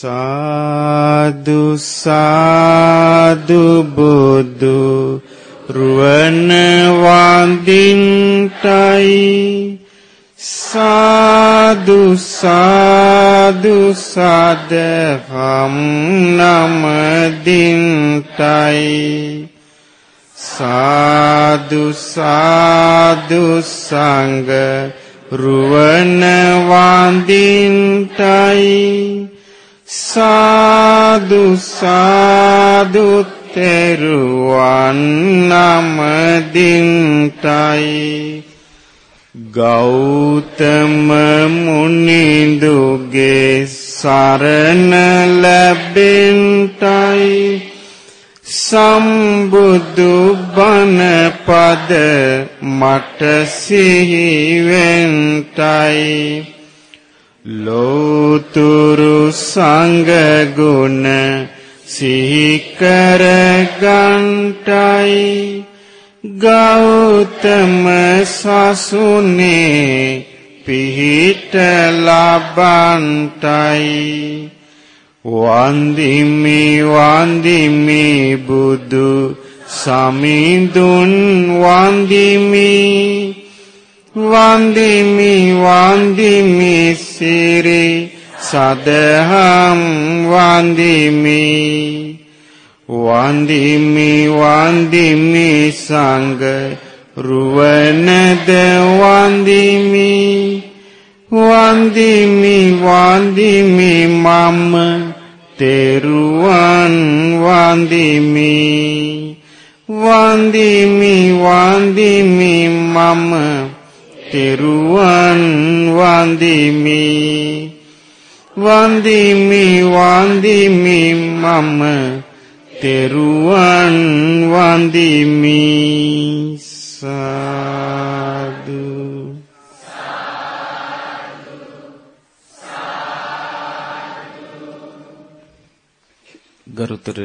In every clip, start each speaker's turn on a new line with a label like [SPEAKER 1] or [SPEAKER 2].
[SPEAKER 1] සාදු සාදු බුදු රුවන වඳින්ටයි. සාදු සාදු සදහම් නමදින්ටයි. සාදු සාදු සංඝ රුවන වඳින්ටයි. සාදු සාදු තෙරුවන් නමදින්ටයි. ගෞතම මුනිඳුගේ සරණ ලැබෙන්ටයි. සම්බුදු බණ පද මට සිහි වෙන්ටයි ලෝතුරු සංඝ ගුණ සිහි කර ගන්ටයි ගෞතම සසුනේ පිහිට ලබන්ටයි. වන්දිමි වන්දිමි බුදු සමිඳුන් වන්දිමි. වන්දිමි වන්දිමි සිරි සදහම් වන්දිමි. වන්දිමි වන්දිමි සංඝ රුවනද වන්දිමි. වන්දිමි වන්දිමි මම තෙරුවන් වන්දිමි. වන්දිමි වන්දිමි මම තෙරුවන් වන්දිමි. වන්දිමි වන්දිමි මම තෙරුවන් වන්දිමි. සාදු. ගරුතර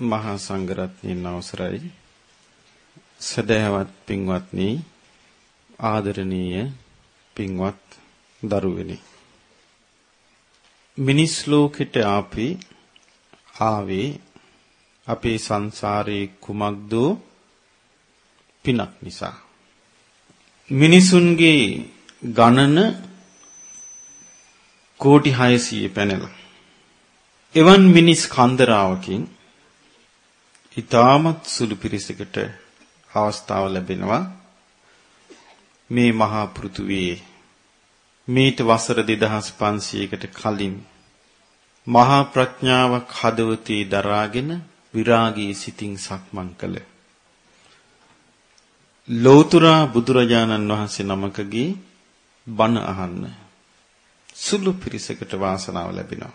[SPEAKER 1] මහා සංඝරත්නයන් අවසරයි. සදහවත් පින්වත්නි ආදරණීය පින්වත් දරුවනි. මිනිස් ලෝකෙට අපි ආවේ අපේ සංසාරේ කුමක්ද පිනක් නිසා. මිනිසුන්ගේ ගණන කෝටි 600 පැනලා. එවන් මිනිස් කන්දරාවකින් ඊටමත් සුළු පිරිසකට අවස්ථාව ලැබෙනවා. මේ මහා පෘථුවියේ මීට වසර 2500කට කලින් මහා ප්‍රඥාවක් හදවතේ දරාගෙන විරාගී සිතින් සක්මන් කළ. ලෞතුරා බුදුරජාණන් වහන්සේ නමකගේ බණ අහන්න සුළු පිරිසකට වාසනාව ලැබෙනවා.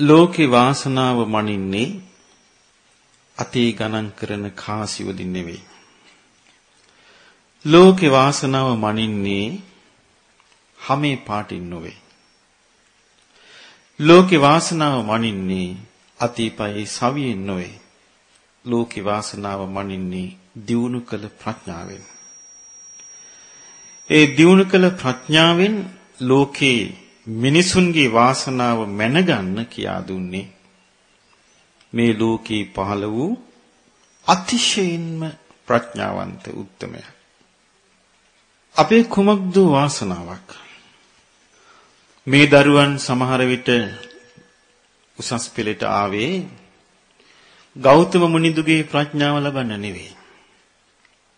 [SPEAKER 1] ලෝකේ වාසනාව මනින්නේ අතේ ගණන් කරන කාසි වලින් නෙවෙයි. ලෝකේ වාසනාව මනින්නේ හැමේ පාටින් නොවේ. ලෝකේ වාසනාව මනින්නේ අතීපයි සවියෙන් නොවේ. ලෝකේ වාසනාව මනින්නේ දියුණු කළ ප්‍රඥාවෙන්. ඒ දියුණු කළ ප්‍රඥාවෙන් ලෝකේ මිනිසුන්ගේ වාසනාව මැනගන්න කියා දුන්නේ මේ ලෝකේ පහළ වූ අතිශයින්ම ප්‍රඥාවන්ත උත්තමයා අපේ කුමක්ද වාසනාවක්? මේ දරුවන් සමහර විට උසස් පෙළට ආවේ ගෞතම මුනිදුගේ ප්‍රඥාව ලබන්න නෙවෙයි.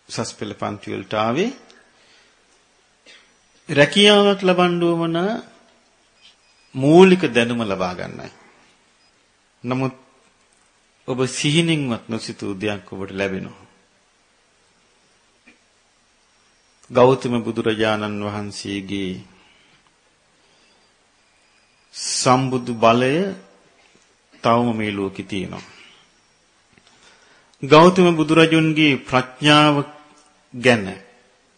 [SPEAKER 1] උසස් පෙළ පන්ති වලට ආවේ රැකියාවක් ලබන්න උවමන මූලික දැනුම ලබා ගන්නයි. නමුත් ඔබ සිහිනින්වත් නොසිතූ දෙයක් ඔබට ලැබෙනවා. ගෞතම බුදුරජාණන් වහන්සේගේ සම්බුදු බලය තවම මේ ලෝකේ තියෙනවා. ගෞතම බුදුරජුන්ගේ ප්‍රඥාව ගැන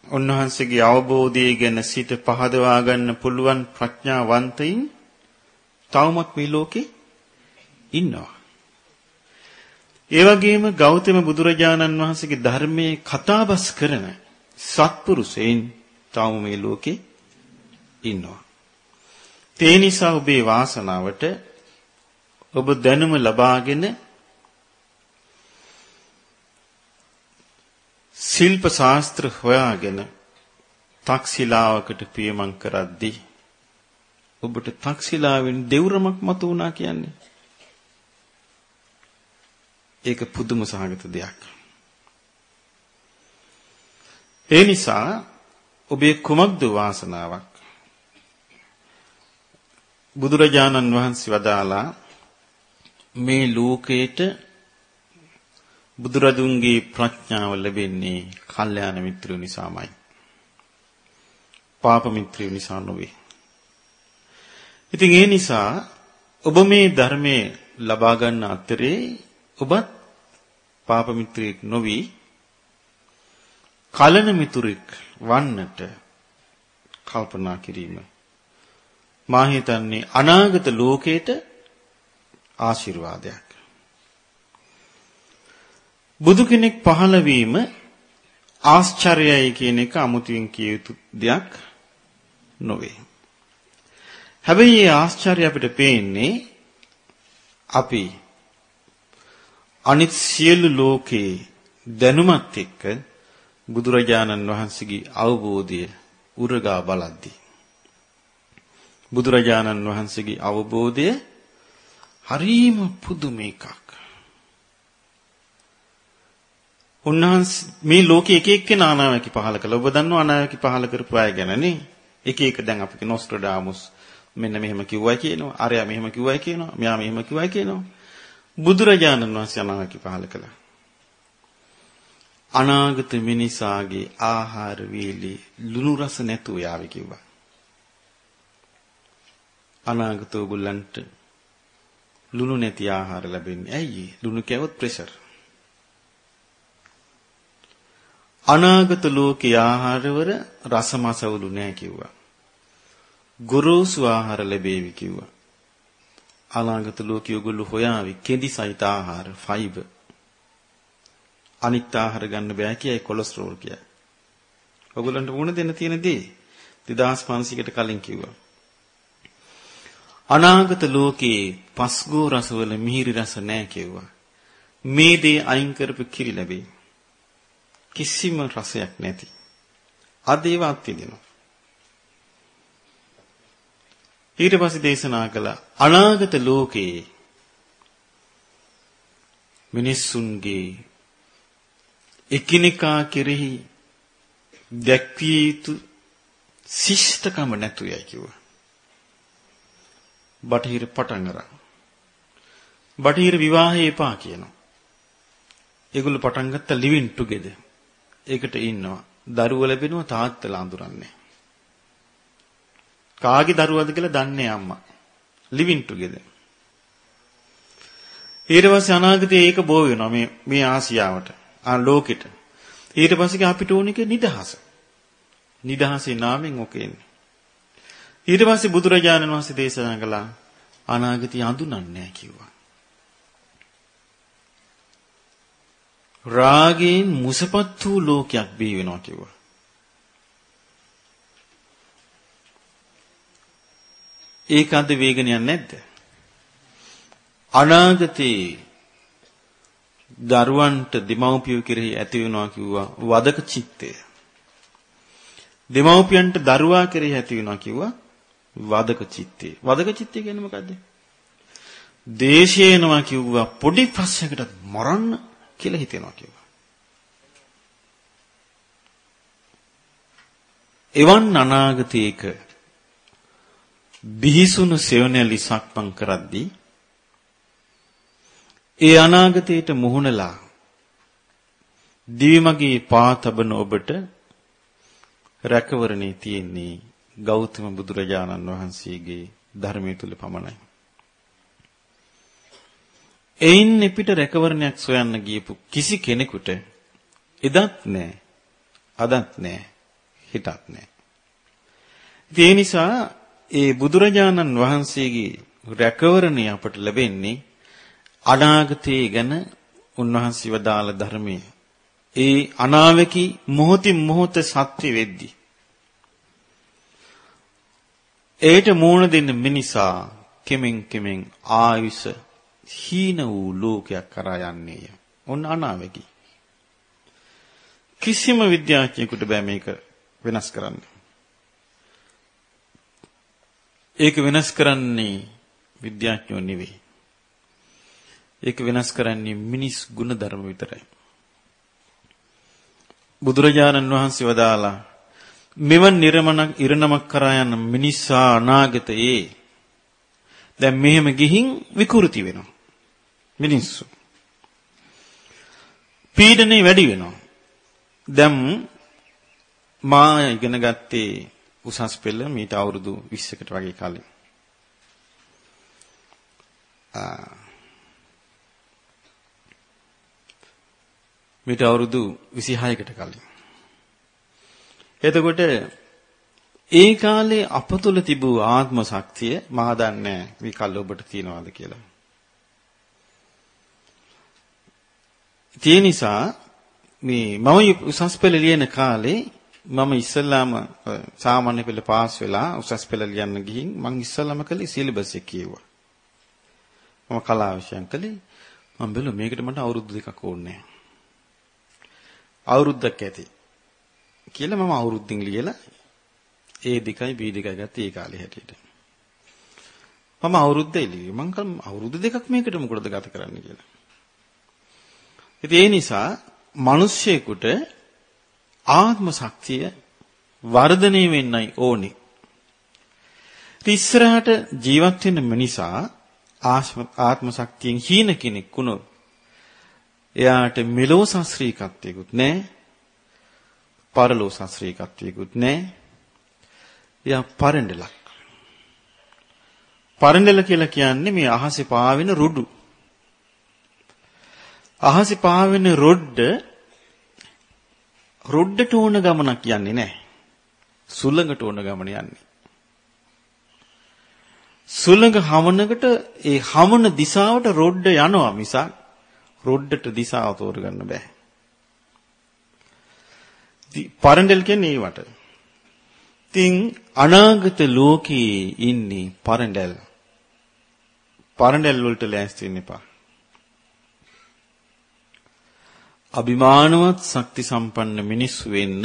[SPEAKER 1] උන්වහන්සේගේ අවබෝධය ගැන සිත පහදවා ගන්න පුළුවන් ප්‍රඥාවන්තයින් තවමත් මේ ලෝකේ ඉන්නවා. ඒ වගේම ගෞතම බුදුරජාණන් වහන්සේගේ ධර්මයේ කතාබස් කරන සත්පුරුෂයන් තාම මේ ලෝකේ ඉන්නවා. ඒ නිසා ඔබේ වාසනාවට ඔබ දැනුම ලබාගෙන ශිල්ප ශාස්ත්‍ර හොයාගෙන තක්ෂිලාවකට පියමන් කරද්දී ඔබට තක්ෂිලාවෙන් දෙවුරමක් මතු වුණා කියන්නේ ඒක පුදුම සහගත දෙයක්. ඒ නිසා ඔබේ කුමක්ද වාසනාවක්? බුදුරජාණන් වහන්සේ වදාලා මේ ලෝකේට බුදුරදුන්ගේ ප්‍රඥාව ලැබෙන්නේ කල්යාණ මිත්‍රයෝ නිසාමයි. පාප මිත්‍රයෝ නිසා නොවේ. ඉතින් ඒ නිසා ඔබ මේ ධර්මයේ ලබා ගන්න අතරේ ඔබත් පාප මිත්‍රයෙක් නොවි කලන මිතුරෙක් වන්නට කල්පනා කිරීම මා හිතන්නේ අනාගත ලෝකේට ආශිර්වාදයක් බුදු කෙනෙක් පහළ වීම ආශ්චර්යයි කියන එක අමුතුවෙන් කිය යුතු දෙයක් නොවේ. හැබැයි මේ ආශ්චර්ය අපිට පේන්නේ අපි අනිත් සියලු ලෝකේ දැනුමත් එක්ක බුදුරජාණන් වහන්සේගේ අවබෝධය උරගා බලද්දී බුදුරජාණන් වහන්සේගේ අවබෝධය හරීම පුදුම එකක්. උන්වහන්සේ මේ ලෝකේ එක එක්කෙනා අනාවැකි පහල කළා. ඔබ දන්නවා අනාවැකි පහල කරපු අය ගැන නේ. එක එක දැන් අපි නොස්ට්‍රඩාමුස් මෙන්න මෙහෙම කිව්වයි කියනවා. අරයා මෙහෙම කිව්වයි කියනවා. මෙයා මෙහෙම කිව්වයි කියනවා. බුදුරජාණන් වහන්සේ අනාවැකි පහල කළා. අනාගත මිනිසාගේ ආහාර වේලේ ලුණු රස නැතුව යාවි කිව්වා. අනාගත ඔයගොල්ලන්ට ලුණු නැති ආහාර ලැබෙන්නේ. ඇයි? ලුණු කැවොත් ප්‍රෙෂර්. අනාගත ලෝකේ ආහාරවල රසමසවුලු නැහැ කිව්වා. ගොරෝසු ආහාර ලැබේවි කිව්වා. අනාගත ලෝකයේ ඔයගොල්ලෝ හොයාවි කෙඳි සහිත ආහාර ෆයිබර්. අනිත් ආහාර ගන්න බෑ කියයි කොලෙස්ටරෝල් කියයි. ඔයගොල්ලන්ට වුණ දෙන්න තියෙන දේ 2500කට කලින් කිව්වා. අනාගත ලෝකයේ පස්ගෝ රසවල මිහිරි රස නැහැ කිව්වා. මේ දේ අයින් කරපු කිරි ලැබේ. කිසිම රසයක් නැති. අද ඒවත් විදිනවා. ඊට පස්සේ දේශනා කළ අනාගත ලෝකයේ මිනිස්සුන්ගේ එකිනෙකා කෙරෙහි දැක්විය යුතු ශිෂ්ටකම නැතුයයි කිව්වා. බටහිර පටන් අරන්. බටහිර විවාහය එපා කියනවා. ඒගොල්ලෝ පටන් ගත්ත living together. ඒකට ඉන්නවා. දරුවෝ ලැබෙනවා තාත්තලා අඳුරන්නේ. කාගේ දරුවද කියලා දන්නේ අම්මා. living together. ඊට පස්සේ අනාගතයේ ඒක බෝ වෙනවා මේ මේ ආසියාවට. ආ ලෝකෙට. ඊට පස්සේ අපිට ඕනික නිදහස. නිදහසේ නාමෙන් ඔක එන්නේ. ඊට පස්සේ බුදුරජාණන් වහන්සේ දේශනා කළා අනාගතය අඳුනන්නේ නැහැ කිව්වා. රාගයෙන් මුසපත් වූ ලෝකයක් බිහි වෙනවා කිව්වා. ඒක අද වේගනයක් නැද්ද? අනාගතේ දරුවන්ට දෙමව්පියෝ කෙරෙහි ඇති වෙනවා කිව්වා වදක චිත්තය. දෙමව්පියන්ට දරුවා කෙරෙහි ඇති වෙනවා කිව්වා වදක චිත්තේ. වදක චිත්තය කියන්නේ මොකද්ද? දේශේනවා කිව්වා පොඩි ප්‍රශ්නයකට මරන්න කියලා හිතෙනවා කිව්වා. එවන් අනාගතයක බිහිසුණු සෙවණැලි සක්මන් කරද්දී ඒ අනාගතයට මුහුණලා දිවිමගේ පා තබන ඔබට රැකවරණේ තියෙන්නේ ගෞතම බුදුරජාණන් වහන්සේගේ ධර්මයේ තුල පමණයි. එයින් පිට රැකවරණයක් සොයන්න ගියපු කිසි කෙනෙකුට එදත් නැහැ, අදත් නැහැ, හිතත් නැහැ. ඒ නිසා ඒ බුදුරජාණන් වහන්සේගේ රැකවරණය අපට ලැබෙන්නේ අනාගතයේ ගැන උන්වහන්සේ වදාළ ධර්මයේ ඒ අනාවකි මොහොතින් මොහොත සත්‍ය වෙද්දී ඒට මූණ දෙන්න මිනිසා කෙමෙන් කෙමෙන් ආයුෂ හීන වූ ලෝකයක් කරා යන්නේය. ඔන්න අනාවැකි. කිසිම විද්‍යාඥයෙකුට බෑ මේක වෙනස් කරන්න. ඒක වෙනස් කරන්නේ විද්‍යාඥයෝ නෙවෙයි. ඒක වෙනස් කරන්නේ මිනිස් ගුණධර්ම විතරයි. බුදුරජාණන් වහන්සේ වදාලා මෙවන් නිර්මණක් ඉරණමක් කරා යන මිනිසා අනාගතයේ දැන් මෙහෙම ගිහින් විකෘති වෙනවා. මිනිස්සු. පීඩනේ වැඩි වෙනවා. දැන් මා ඉගෙන ගත්තේ උසස් පෙළ මීට අවුරුදු 20කට වගේ කලින්. මීට අවුරුදු 26කට කලින්. එතකොට ඒ කාලේ අප තුල තිබූ ආත්ම ශක්තිය මා දන්නේ මේ කල් ඔබට තියනවාද කියලා. ඒ නිසා මේ මම උසස් පෙළ ලියන කාලේ මම ඉස්සල්ලාම සාමාන්‍ය පෙළ පාස් වෙලා උසස් පෙළ ලියන්න ගිහින් මම ඉස්සල්ලාම කළේ සිලබස් එක කියෙව්වා. මම කලා විෂයන් කළේ මම බැලුවා මේකට මට අවුරුදු දෙකක් ඕනේ අවුරුද්දක් ඇති. කියලා මම අවුරුද්දින් ලියලා ඒ දෙකයි B දෙකයි ගත්තේ ඒ කාලේ හැටියට. මම අවුරුද්දේ ලියුවේ. මං කල් අවුරුදු දෙකක් මේකට මොකටද ගත කරන්න කියලා. ඉතින් ඒ නිසා මිනිස්සෙකුට ආත්ම ශක්තිය වර්ධනය වෙන්නයි ඕනේ. ඉස්සරහට ජීවත් වෙන මිනිසා ආත්ම ශක්තියෙන් හීන කෙනෙක් වුණොත් එයාට මෙලෝ ශාස්ත්‍රීයකත්වයකුත් නැහැ. පරලෝ ශාස්ත්‍රීයකත්වයකුත් නැහැ. එයා පරඬලක්. පරඬල කියලා කියන්නේ මේ අහසේ පාවෙන රුඩු. අහසේ පාවෙන රොඩ්ඩ රොඩ්ඩට ඕන ගමනක් යන්නේ නැහැ. සුළඟට ඕන ගමන යන්නේ. සුළඟ හමනකට ඒ හමන දිශාවට රොඩ්ඩ යනවා මිසක් රොඩ්ඩට දිශාව තෝරගන්න බෑ. පරඬල් කියන්නේ ඒවට. ඉතින් අනාගත ලෝකේ ඉන්නේ පරඬල්. පරඬල් වලට ලෑස්ති වෙන්න එපා. අභිමානවත් ශක්ති සම්පන්න මිනිස්සු වෙන්න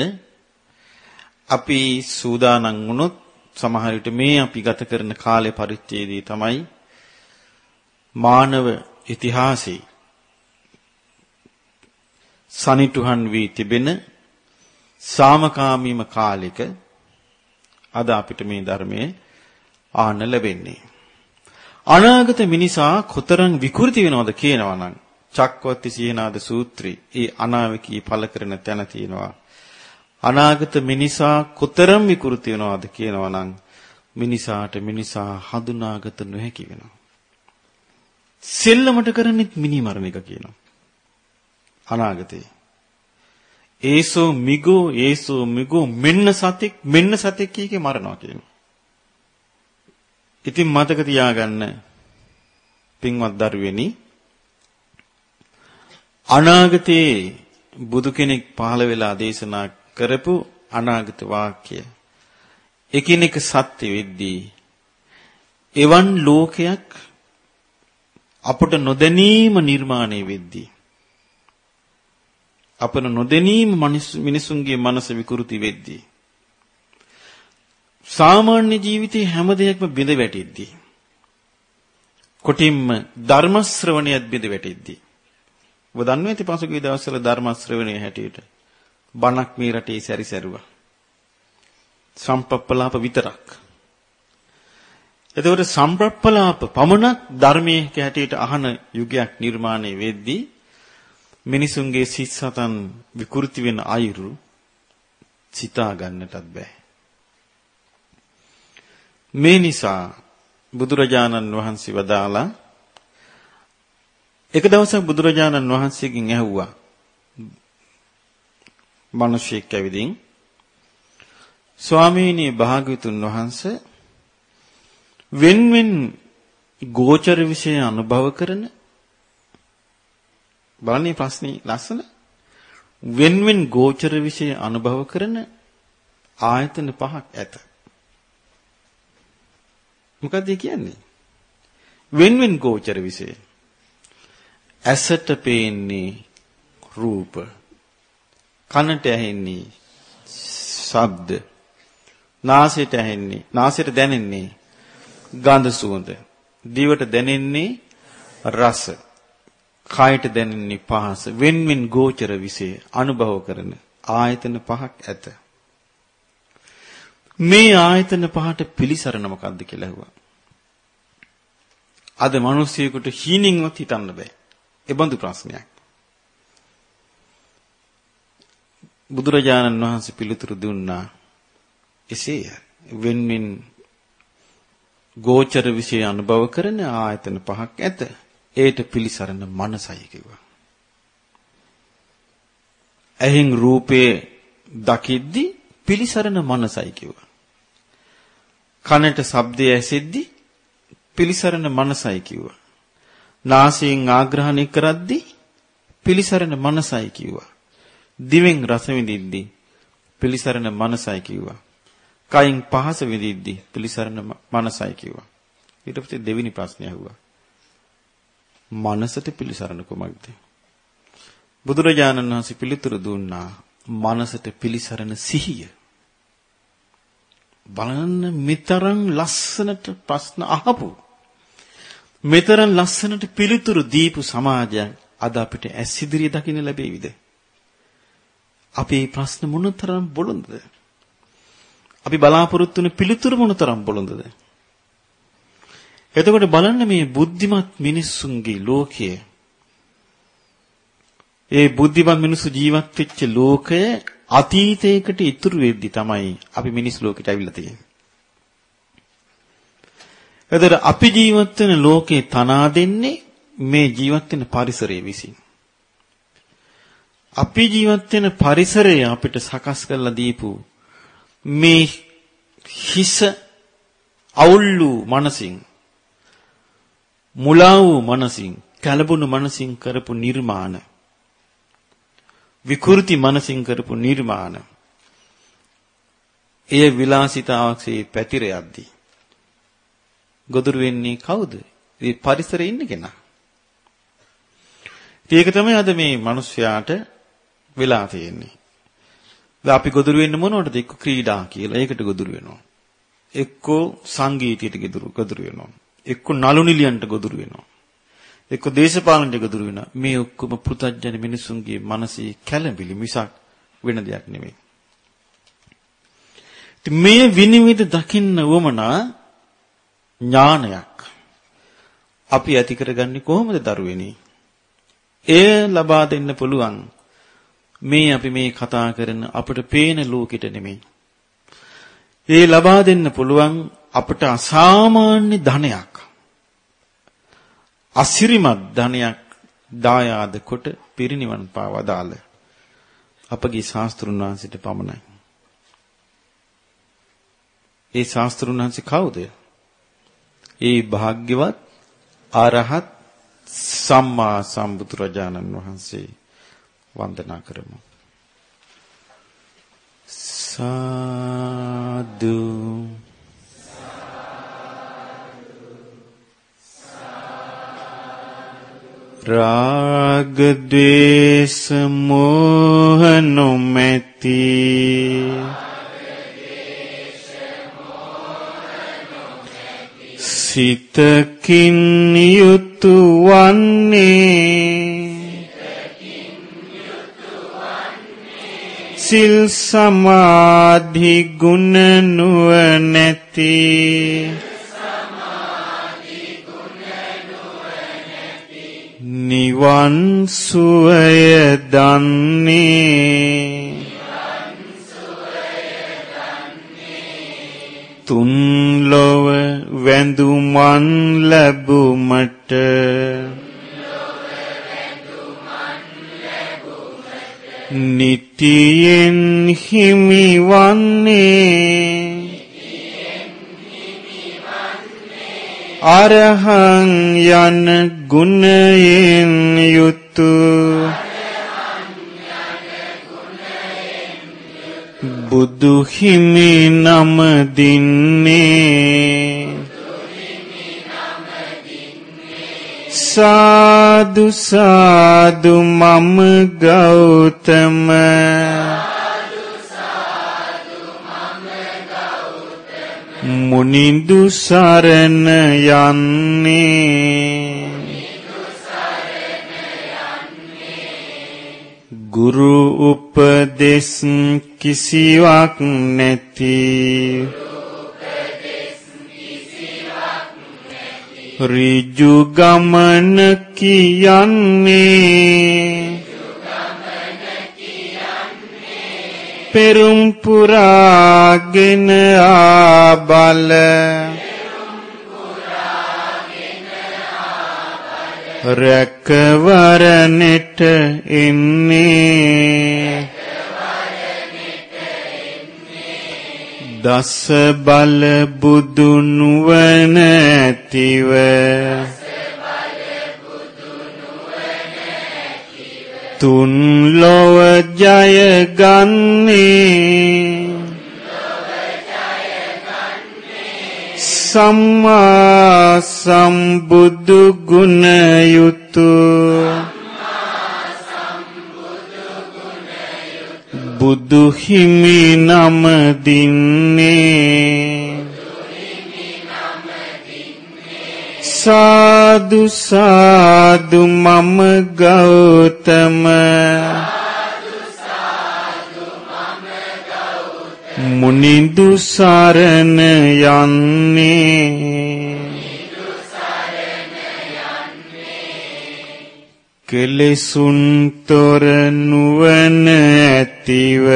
[SPEAKER 1] අපි සූදානම් වුණොත් සමහර විට මේ අපි ගත කරන කාලය පරිච්ඡේදයේ තමයි මානව ඉතිහාසයේ සනිටුහන් වී තිබෙන සාමකාමීම කාලෙක අද අපිට මේ ධර්මයේ ආන්න ලැබෙන්නේ. අනාගත මිනිසා කොතරම් විකෘති වෙනවද කියනවා නම් චක්කවත්ති සීනාද සූත්‍රී ඒ අනාවකී පළ කරන තැන තියෙනවා. අනාගත මිනිසා කොතරම් විකෘති වෙනවද කියනවා නම් මිනිසාට මිනිසා හඳුනාගත නොහැකි වෙනවා. සෙල්ලමට කරන්නේ මිනි මරණ එක කියනවා. අනාගතේ. ඒසෝ මිගෝ ඒසෝ මිගෝ මෙන්න සතෙක් මෙන්න සතෙක් කීකේ මරනවා කියනවා. ඉතින් මතක තියාගන්න පින්වත් දරුවෙනි අනාගතේ බුදු කෙනෙක් පහළ වෙලා දේශනා කරපු අනාගත වාක්‍ය එකිනෙක සත්‍ය වෙද්දී එවන් ලෝකයක් අපට නොදැනීම නිර්මාණය වෙද්දී අපන නොදැනීම මිනිසුන්ගේ මනස විකෘති වෙද්දී සාමාන්‍ය ජීවිතේ හැම දෙයක්ම බිඳ වැටෙද්දී කොටින්ම ධර්ම ශ්‍රවණයත් බිඳ වැටෙද්දී ඔබ දන්නේ නැති පසුගිය දවස්වල ධර්ම ශ්‍රවණයේ හැටියට බණක් මේ රටේ සැරිසැරුවා. සම්පප්පලාප විතරක්. එතකොට සම්ප්‍රප්පලාප පමණක් ධර්මයේ හැටියට අහන යුගයක් නිර්මාණය වෙද්දී මිනිසුන්ගේ සිත් සතන් විකෘති වෙන අයුරු සිතා ගන්නටත් බෑ. මේ නිසා බුදුරජාණන් වහන්සේ වදාලා එක දවසක් බුදුරජාණන් වහන්සේගෙන් ඇහුවා මිනිසෙක් ඇවිදින් ස්වාමීනි භාග්‍යතුන් වහන්සේ වෙන්වෙන් ගෝචර විෂය අනුභව කරන බලන්නේ ප්‍රශ්නේ ලස්සන වෙන් වෙන් ගෝචර વિશે අනුභව කරන ආයතන පහක් ඇත. මොකද කියන්නේ? වෙන් වෙන් ගෝචර විශේෂ. ඇසට පේන්නේ රූප. කනට ඇහෙන්නේ ශබ්ද. නාසයට ඇහෙන්නේ, නාසයට දැනෙන්නේ ගඳ සුවඳ. දිවට දැනෙන්නේ රස. කයට දැනෙන්නේ පහස. වෙන් වෙන් ගෝචර විශේෂ අනුභව කරන ආයතන පහක් ඇත. මේ ආයතන පහට පිළිසරණ මොකක්ද කියලා ඇහුවා. අද මිනිස්සුයෙකුට හීනින්වත් හිතන්න බෑ. ඒ බඳු ප්‍රශ්නයක්. බුදුරජාණන් වහන්සේ පිළිතුරු දුන්නා එසේය. වෙන්වෙන් ගෝචර විෂය අනුභව කරන ආයතන පහක් ඇත. ඒට පිළිසරණ මනසයි කිව්වා. ඇහෙන් රූපේ දකිද්දි පිළිසරණ මනසයි කිව්වා. කනට ශබ්දය ඇසෙද්දි පිළිසරණ මනසයි කිව්වා. නාසයෙන් ආග්‍රහණය කරද්දි පිළිසරණ මනසයි කිව්වා. දිවෙන් රස විඳිද්දි පිළිසරණ මනසයි කිව්වා. කයින් පහස විඳිද්දි පිළිසරණ මනසයි කිව්වා. ඊට පස්සේ දෙවෙනි ප්‍රශ්නය අහුවා. මනසට පිළිසරණ කොමක්ද? බුදුරජාණන් වහන්සේ පිළිතුරු දුන්නා මනසට පිළිසරණ සිහිය. බලන්න මෙතරම් ලස්සනට ප්‍රශ්න අහපු මෙතරම් ලස්සනට පිළිතුරු දීපු සමාජයක් අද අපිට ඇස් ඉදිරිය දකින්න ලැබෙයිද? අපේ ප්‍රශ්න මොනතරම් බොළඳද? අපි බලාපොරොත්තු වෙන පිළිතුරු මොනතරම් බොළඳද? එතකොට බලන්න මේ බුද්ධිමත් මිනිස්සුන්ගේ ලෝකයේ ඒ බුද්ධිමත් මිනිස්සු ජීවත් වෙච්ච ලෝකය අතීතයකට ඉතුරු වෙද්දි තමයි අපි මිනිස් ලෝකෙට ඇවිල්ලා තියෙන්නේ. එතකොට අපි ජීවත් වෙන ලෝකේ තනා දෙන්නේ මේ ජීවත් වෙන පරිසරය විසින්. අපි ජීවත් වෙන පරිසරය අපිට සකස් කරලා දීපු මේ හිස අවුල් වූ මනසින් මුලා වූ මනසින් කලබුණු මනසින් කරපු නිර්මාණ විකෘති මනසින් කරපු නිර්මාණ එය විලාසිතාවක්සේ පැතිර යද්දී ගොදුරු වෙන්නේ කවුද? මේ පරිසරයේ ඉන්න කෙනා. ඒක තමයි අද මේ මිනිස්යාට වෙලා තියෙන්නේ. දැන් අපි ගොදුරු වෙන්න මොනවටද? එක්ක ක්‍රීඩා කියලා. ඒකට ගොදුරු වෙනවා. එක්කෝ සංගීතයට ගොදුරු ගොදුරු වෙනවා. එක්ක නළු නිලියන්ට ගොදුරු වෙනවා. එක්ක දේශපාලනට ගොදුරු වෙනවා. මේ ඔක්කොම පෘථජන මිනිසුන්ගේ මනසේ කැළඹිලි මිසක් වෙන දෙයක් නෙමෙයි. මේ විනිවිද දකින්න වමනා ඥානයක් අපි ඇති කරගන්නේ කොහොමද දරුවෙනි? එය ලබා දෙන්න පුළුවන් මේ අපි මේ කතා කරන අපට පේන ලෝකෙට නෙමෙයි. ඒ ලබා දෙන්න පුළුවන් අපට අසාමාන්‍ය ධනයක්. අසිරිමත් ධනයක් දායාද කොට පිරිනිවන් පාවදාල අපගේ ශාස්ත්‍රුන් වහන්සේට පමණයි. ඒ ශාස්ත්‍රුන් වහන්සේ කවුද? ඒ භාග්‍යවත් අරහත් සම්මා සම්බුදුරජාණන් වහන්සේ වන්දනා කරමු. සාදු රාග ද්වේෂ මෝහ නොමැති සිතකින් යුතු වන්නේ සිල් සමාධි ගුණ නුවණැති නිවන් සුවය දන්නේ. තුන් ලොව වැඳුමන් ලැබුමට. නිතියෙන් හිමිවන්නේ. අරහං යන ගුණයෙන් යුතු. බුදු හිමි නම දින්නේ. සාදු සාදු මම ගෞතම. මුනිඳු සරණ යන්නේ. ගුරු උපදෙස් කිසිවක් නැති. ඍජු ගමන කියන්නේ පෙරුම් පුරාගෙන ආබල. රැකවරණෙට එන්නේ. දස බල බුදු නුවණ ඇතිව. තුන් ලොව ජය ගන්නේ. සම්මා සම්බුදු ගුණ යුතු. බුදු හිමි නම දින්නේ. සාදු සාදු මම ගෞතම. මුනිඳු සරණ යන්නේ. කෙලෙසුන් තොර නුවණ ඇතිව.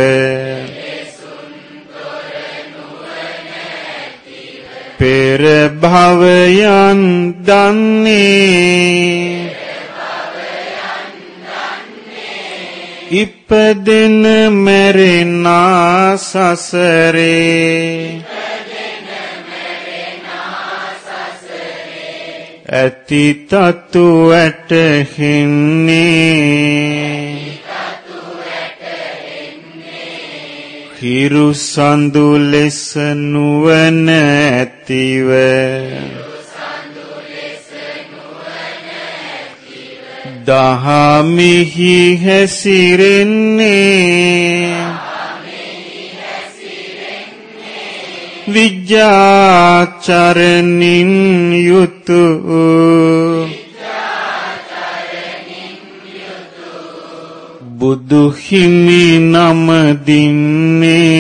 [SPEAKER 1] පෙර භවයන් දන්නේ. ඉපදෙන මැරෙන සසරේ. ඇති තතු ඇටහෙන්නේ හිරු සඳු ලෙස නුවණ ඇතිව. දහමිහි හැසිරෙන්නේ. විජ්ජාචරණින් යුතු බුදු හිමි නම දින්නේ.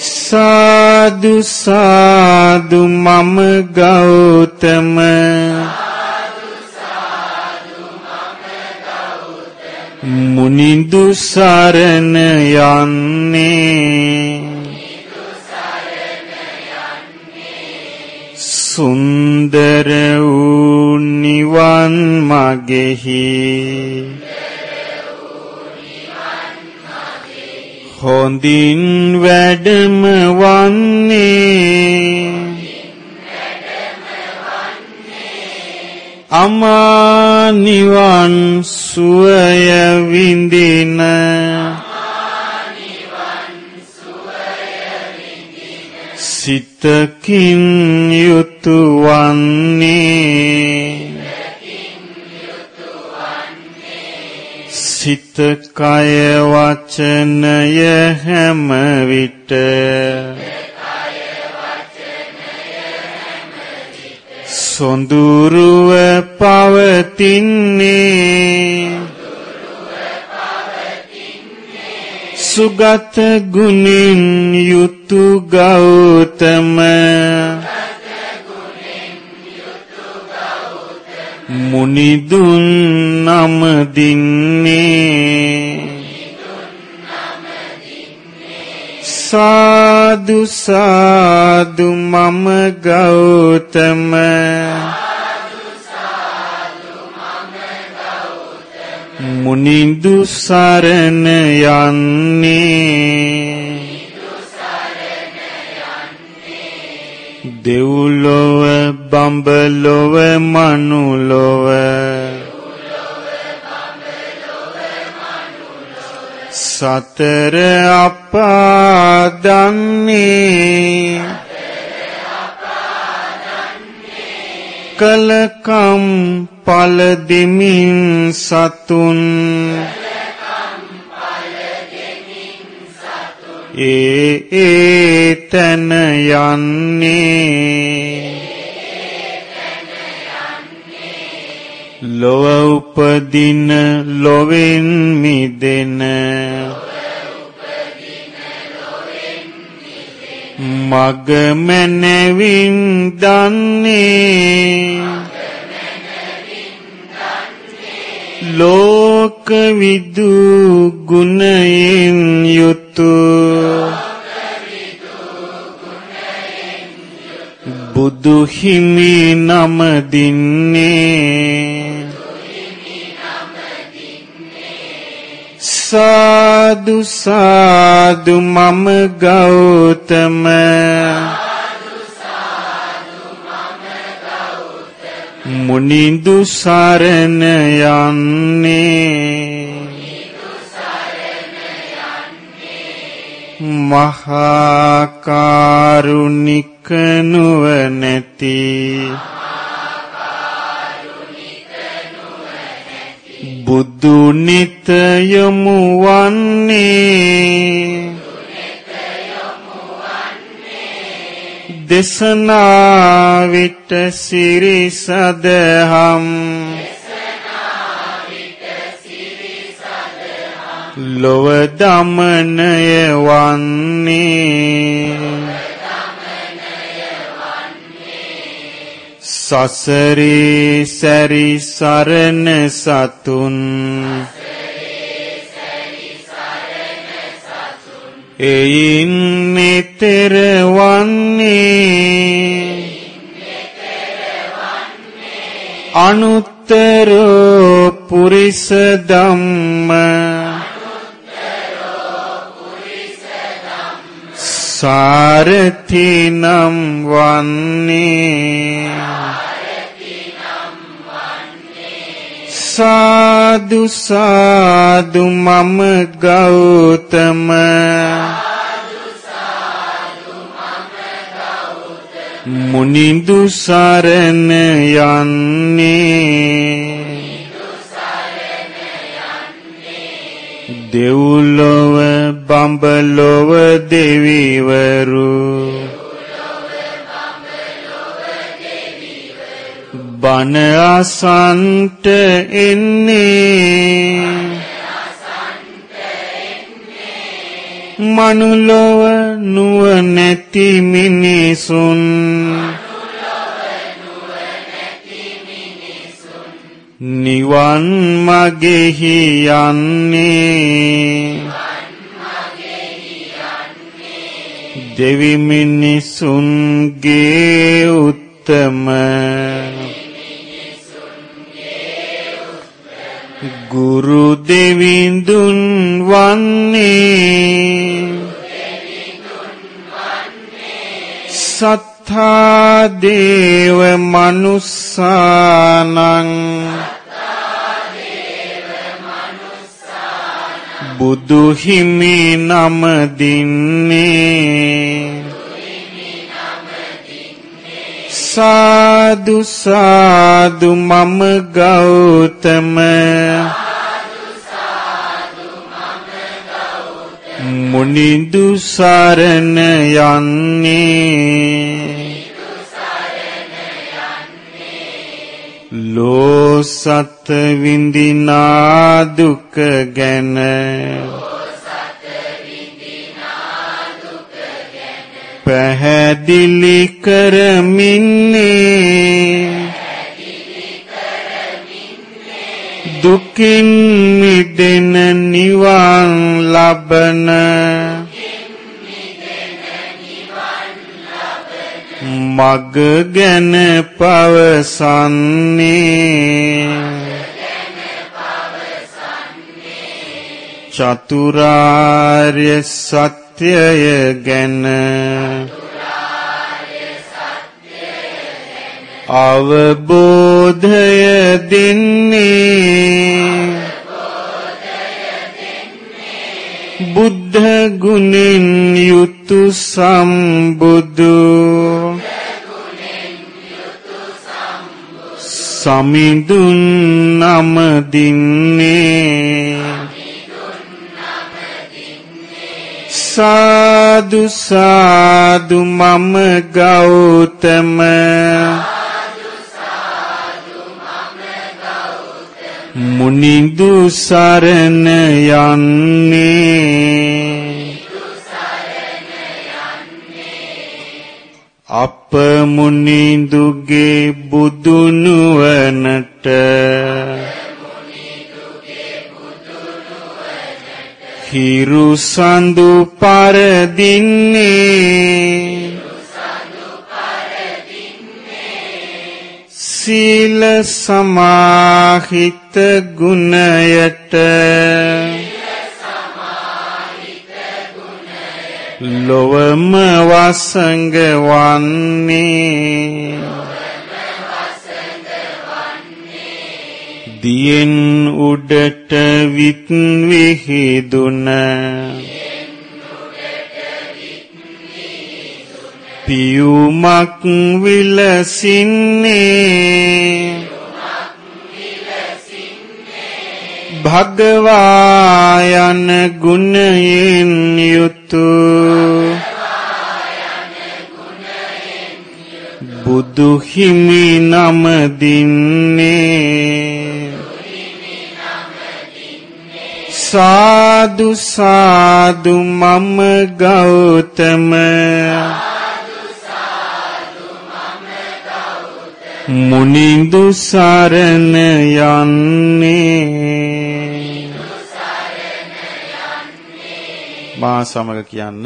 [SPEAKER 1] සාදු සාදු මම ගෞතම. මුනිඳු සරණ යන්නේ. සුන්දර වූ නිවන් මගෙහි. හොඳින් වැඩම වන්නේ. අමා නිවන් සුවය විඳින. සිතකින් යුතු වන්නේ සිත කය වචනය හැම විට සොඳුරුව පවතින්නේ සුගත ගුණින් යුතු ගෞතම මුනිදුන් නම දින්නේ. සාදු සාදු මම ගෞතම. මුනිඳු සරණ යන්නේ. දෙව්ලොව බඹලොව මනුලොව. සතර අපාදන්නේ. කලකම් පල දෙමින් සතුන්. ඒ ඒ තන යන්නේ. ලොව උපදින ලොවෙන් මිදෙන. මග මැනවින් දන්නේ. ලෝක විදු ගුණයෙන් යුතු බුදු හිමි නම දින්නේ. සාදු සාදු මම ගෞතම. මුනිඳු සරණ යන්නේ. මහා කරුණික නුවණැති බුදු නිතයමු වන්නේ. දේශනා විට සිරි සදහම්. ලොව දමනය වන්නේ. සසරේ සැරි සරණ සතුන්. එයින් නිතර වන්නේ. අනුත්තර පුරිස ධම්ම. සාරති නම් වන්නේ. සාදු සාදු මම ගෞතම. මුනිඳු සරණ යන්නේ. දෙව්ලොව බඹලොව දෙවිවරු. බණ අසන්ට එන්නේ. මනුලොව නුවණැති මිනිසුන්. නිවන් මගෙහි යන්නේ. දෙවි මිනිසුන්ගේ උත්තම ගුරු දෙවිඳුන් වන්නේ සත්තා දේව මනුස්සානං බුදු හිමි නම දින්නේ. සාදු සාදු මම ගෞතම. මුනිදු සරණ යන්නේ. ලෝ සත විඳිනා දුක ගැන. පැහැදිලි කරමින්නේ. දුකින් මිදෙන නිවන් ලබන මග ගැන පවසන්නේ. චතුරාර්ය සත්‍යය ගැන. අවබෝධය දෙන්නේ. බුද්ධ ගුණෙන් යුතු සම්බුදු සමිඳුන් නම දින්නේ සාදු සාදු මම ගෞතම. මුනිදු සරණ යන්නේ. අප මුනිදුගේ බුදු නුවණට හිරු සඳු පරදින්නේ. සීල සමාහිත ගුණයට. ලොවම වසඟ වන්නේ. දියෙන් උඩට විත් විහිදුන. පියුමක් විලසින්නේ. භගවා යන ගුණයෙන් යුතු. බුදු හිමි නම දින්නේ. සාදු සාදු මම ගෞතම. මුනිඳු සරණ යන්නේ. මා සමග කියන්න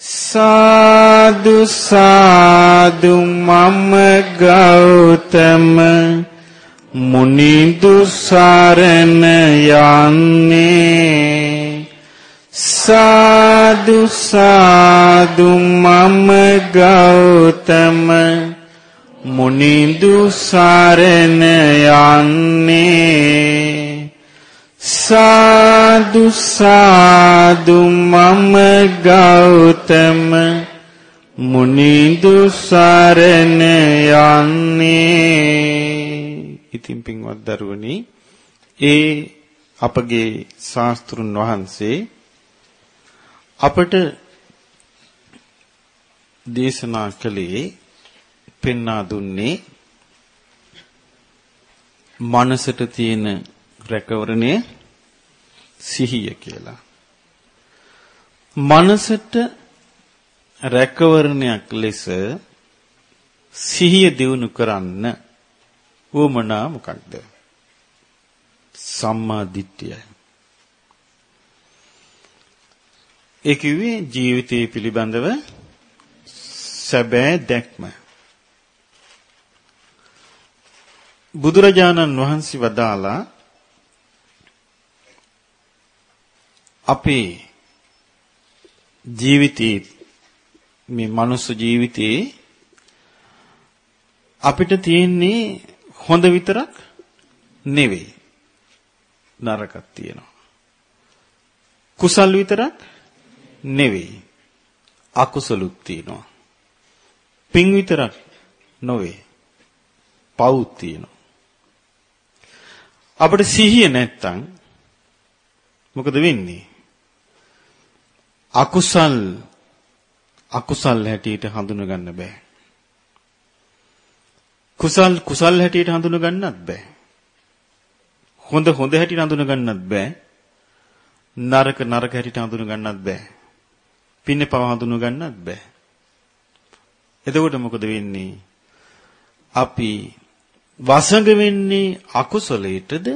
[SPEAKER 1] සාදු සාදු මම ගෞතම මුනිඳු සරණ යන්නේ. සාදු සාදු මම ගෞතම මුනිදු සරණ යන්නේ. සාදු සාදු මම ගෞතම. මුනිදු සරණ යන්නේ. ඉතින් පින්වත් දරුවනි ඒ අපගේ ශාස්ත්‍රුන් වහන්සේ අපට දේශනා කළේ පෙන්වා දුන්නේ මනසට තියෙන රැකවරණය සිහිය කියලා. මනසට රැකවරණයක් ලෙස සිහිය දියුණු කරන්න උවමනා මොකක්ද? සම්මා දිට්ඨියයි. ඒ කිව්වේ ජීවිතය පිළිබඳව සැබෑ දැක්ම. බුදුරජාණන් වහන්සේ වදාලා අපේ ජීවිතේ මේ මනුස්ස ජීවිතේ අපිට තියෙන්නේ හොඳ විතරක් නෙවෙයි. නරකක් තියෙනවා. කුසල් විතරක් නෙවෙයි. අකුසලුත් තියෙනවා. පින් විතරක් නොවේ. පව් තියෙනවා. අපිට සිහිය නැත්තම් මොකද වෙන්නේ? අකුසල් අකුසල් හැටියට හඳුන ගන්න බෑ. කුසල් කුසල් හැටියට හඳුන ගන්නත් බෑ. හොඳ හොඳ හැටියට හඳුන ගන්නත් බෑ. නරක නරක හැටියට හඳුන ගන්නත් බෑ. පින්න පව හඳුන ගන්නත් බෑ. එතකොට මොකද වෙන්නේ? අපි වසඟ වෙන්නේ අකුසලයටද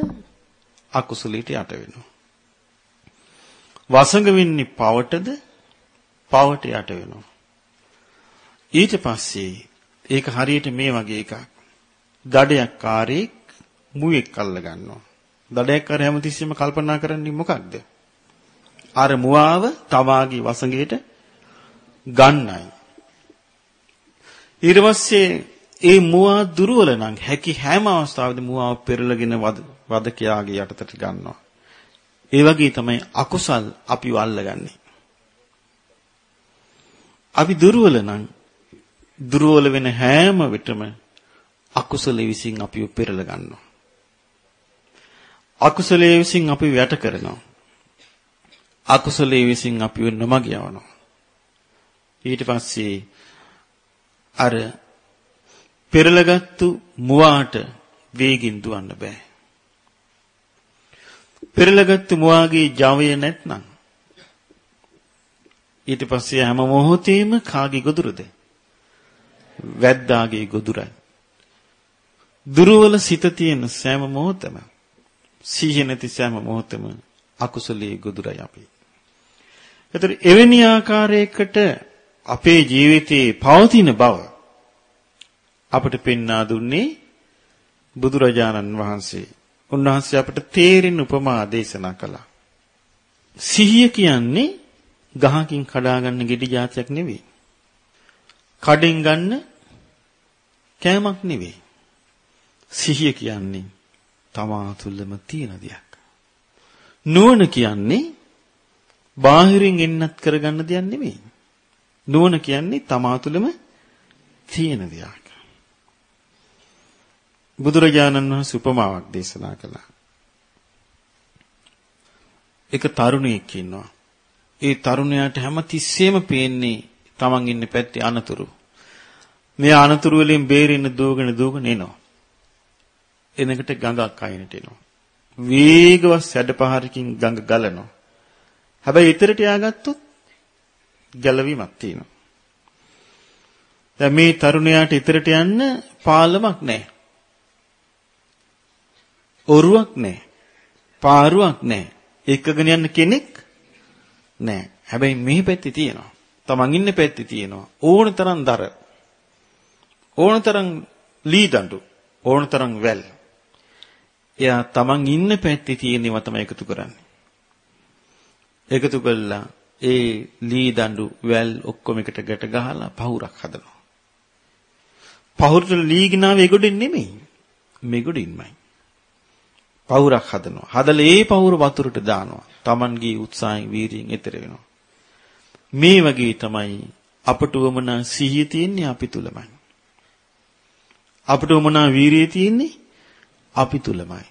[SPEAKER 1] අකුසලයට යට වෙනවා. වසඟ වෙන්නේ පවටද පවට යට වෙනවා. ඊට පස්සේ ඒක හරියට මේ වගේ එකක්. දඩයක් කාරේක් මුවෙක් අල්ල ගන්නවා. දඩයක් කාර හැමතිස්සෙම කල්පනා කරන්නේ මොකක්ද? අර මුවාව තමාගේ වසඟයට ගන්නයි. ඊට පස්සේ ඒ මුවා දුර්වල නම් හැකි හැම අවස්ථාවෙදී මුවාව පෙරලගෙන වදකයාගේ යටතට ගන්නවා. ඒ වගේ තමයි අකුසල් අපි වල්ලගන්නේ. අපි දුර්වල නම් දුර්වල වෙන හැම විටම අකුසලයේ විසින් අපිව පෙරල ගන්නවා. අකුසලයේ විසින් අපි වැට කරනවා. අකුසලයේ විසින් අපිව නොමග යවනවා. ඊට පස්සේ අර පෙරලගත්තු මුවාට වේගින් දුවන්න බෑ. පෙරලගත්තු මුවාගේ ජවය නැත්නම් ඊට පස්සේ හැම මොහොතේම කාගේ ගොදුරද? වැද්දාගේ ගොදුරයි. දුරවල සිත තියෙන සෑම මොහොතම සිහිය නැති සෑම මොහොතම අකුසලයේ ගොදුරයි අපි. ඒතර එවැනි ආකාරයකට අපේ ජීවිතයේ පවතින බව අපට පෙන්වා දුන්නේ බුදුරජාණන් වහන්සේ. උන්වහන්සේ අපට තේරෙන උපමා දේශනා කළා. සිහිය කියන්නේ ගහකින් කඩා ගන්න ගෙඩි జాතියක් නෙවෙයි. කඩෙන් ගන්න කෑමක් නෙවෙයි. සිහිය කියන්නේ තමා තුළම තියෙන දෙයක්. නුවණ කියන්නේ බාහිරින් එන්නත් කරගන්න දෙයක් නෙමෙයි. නුවණ කියන්නේ තමා තුළම තියෙන දෙයක්. බුදුරජාණන් වහන්සේ උපමාවක් දේශනා කළා. එක තරුණයෙක් ඉන්නවා. ඒ තරුණයාට හැම තිස්සෙම පේන්නේ තමන් ඉන්න පැත්තේ අනතුරු. මේ අනතුරු වලින් බේරෙන්න දුවගෙන දුවගෙන එනවා. එනකට ගඟක් අයිනට එනවා. වේගවත් සැඩපහරකින් ගඟ ගලනවා. හැබැයි ඊතරට යාගත්තොත් ගැලවීමක් තියෙනවා. දැන් මේ තරුණයාට ඊතරට යන්න පාලමක් නැහැ. ඔරුවක් නැහැ. පාරුවක් නැහැ. එක්කගෙන යන්න කෙනෙක් නැහැ. හැබැයි මේ පැත්තේ තියෙනවා. තමන් ඉන්න පැත්තේ තියෙනවා. ඕන තරම් දර. ඕන තරම් ලී දඬු. ඕන තරම් වැල්. එයා තමන් ඉන්න පැත්තේ තියෙනව තමයි එකතු කරන්නේ. එකතු කළා ඒ ලී දඬු වැල් ඔක්කොම එකට ගැට ගහලා පහුරක් හදනවා. පහුරට ලී ගිනාව එගොඩින් නෙමෙයි. මෙගොඩින්මයි. පහුරක් හදනවා. හදලා ඒ පහුර වතුරට දානවා. Tamanගේ උත්සාහයෙන් වීරියෙන් එතර වෙනවා. මේ වගේ තමයි අපට වමනා සිහිය තියෙන්නේ අපි තුලමයි. අපට වමනා වීරිය තියෙන්නේ අපි තුලමයි.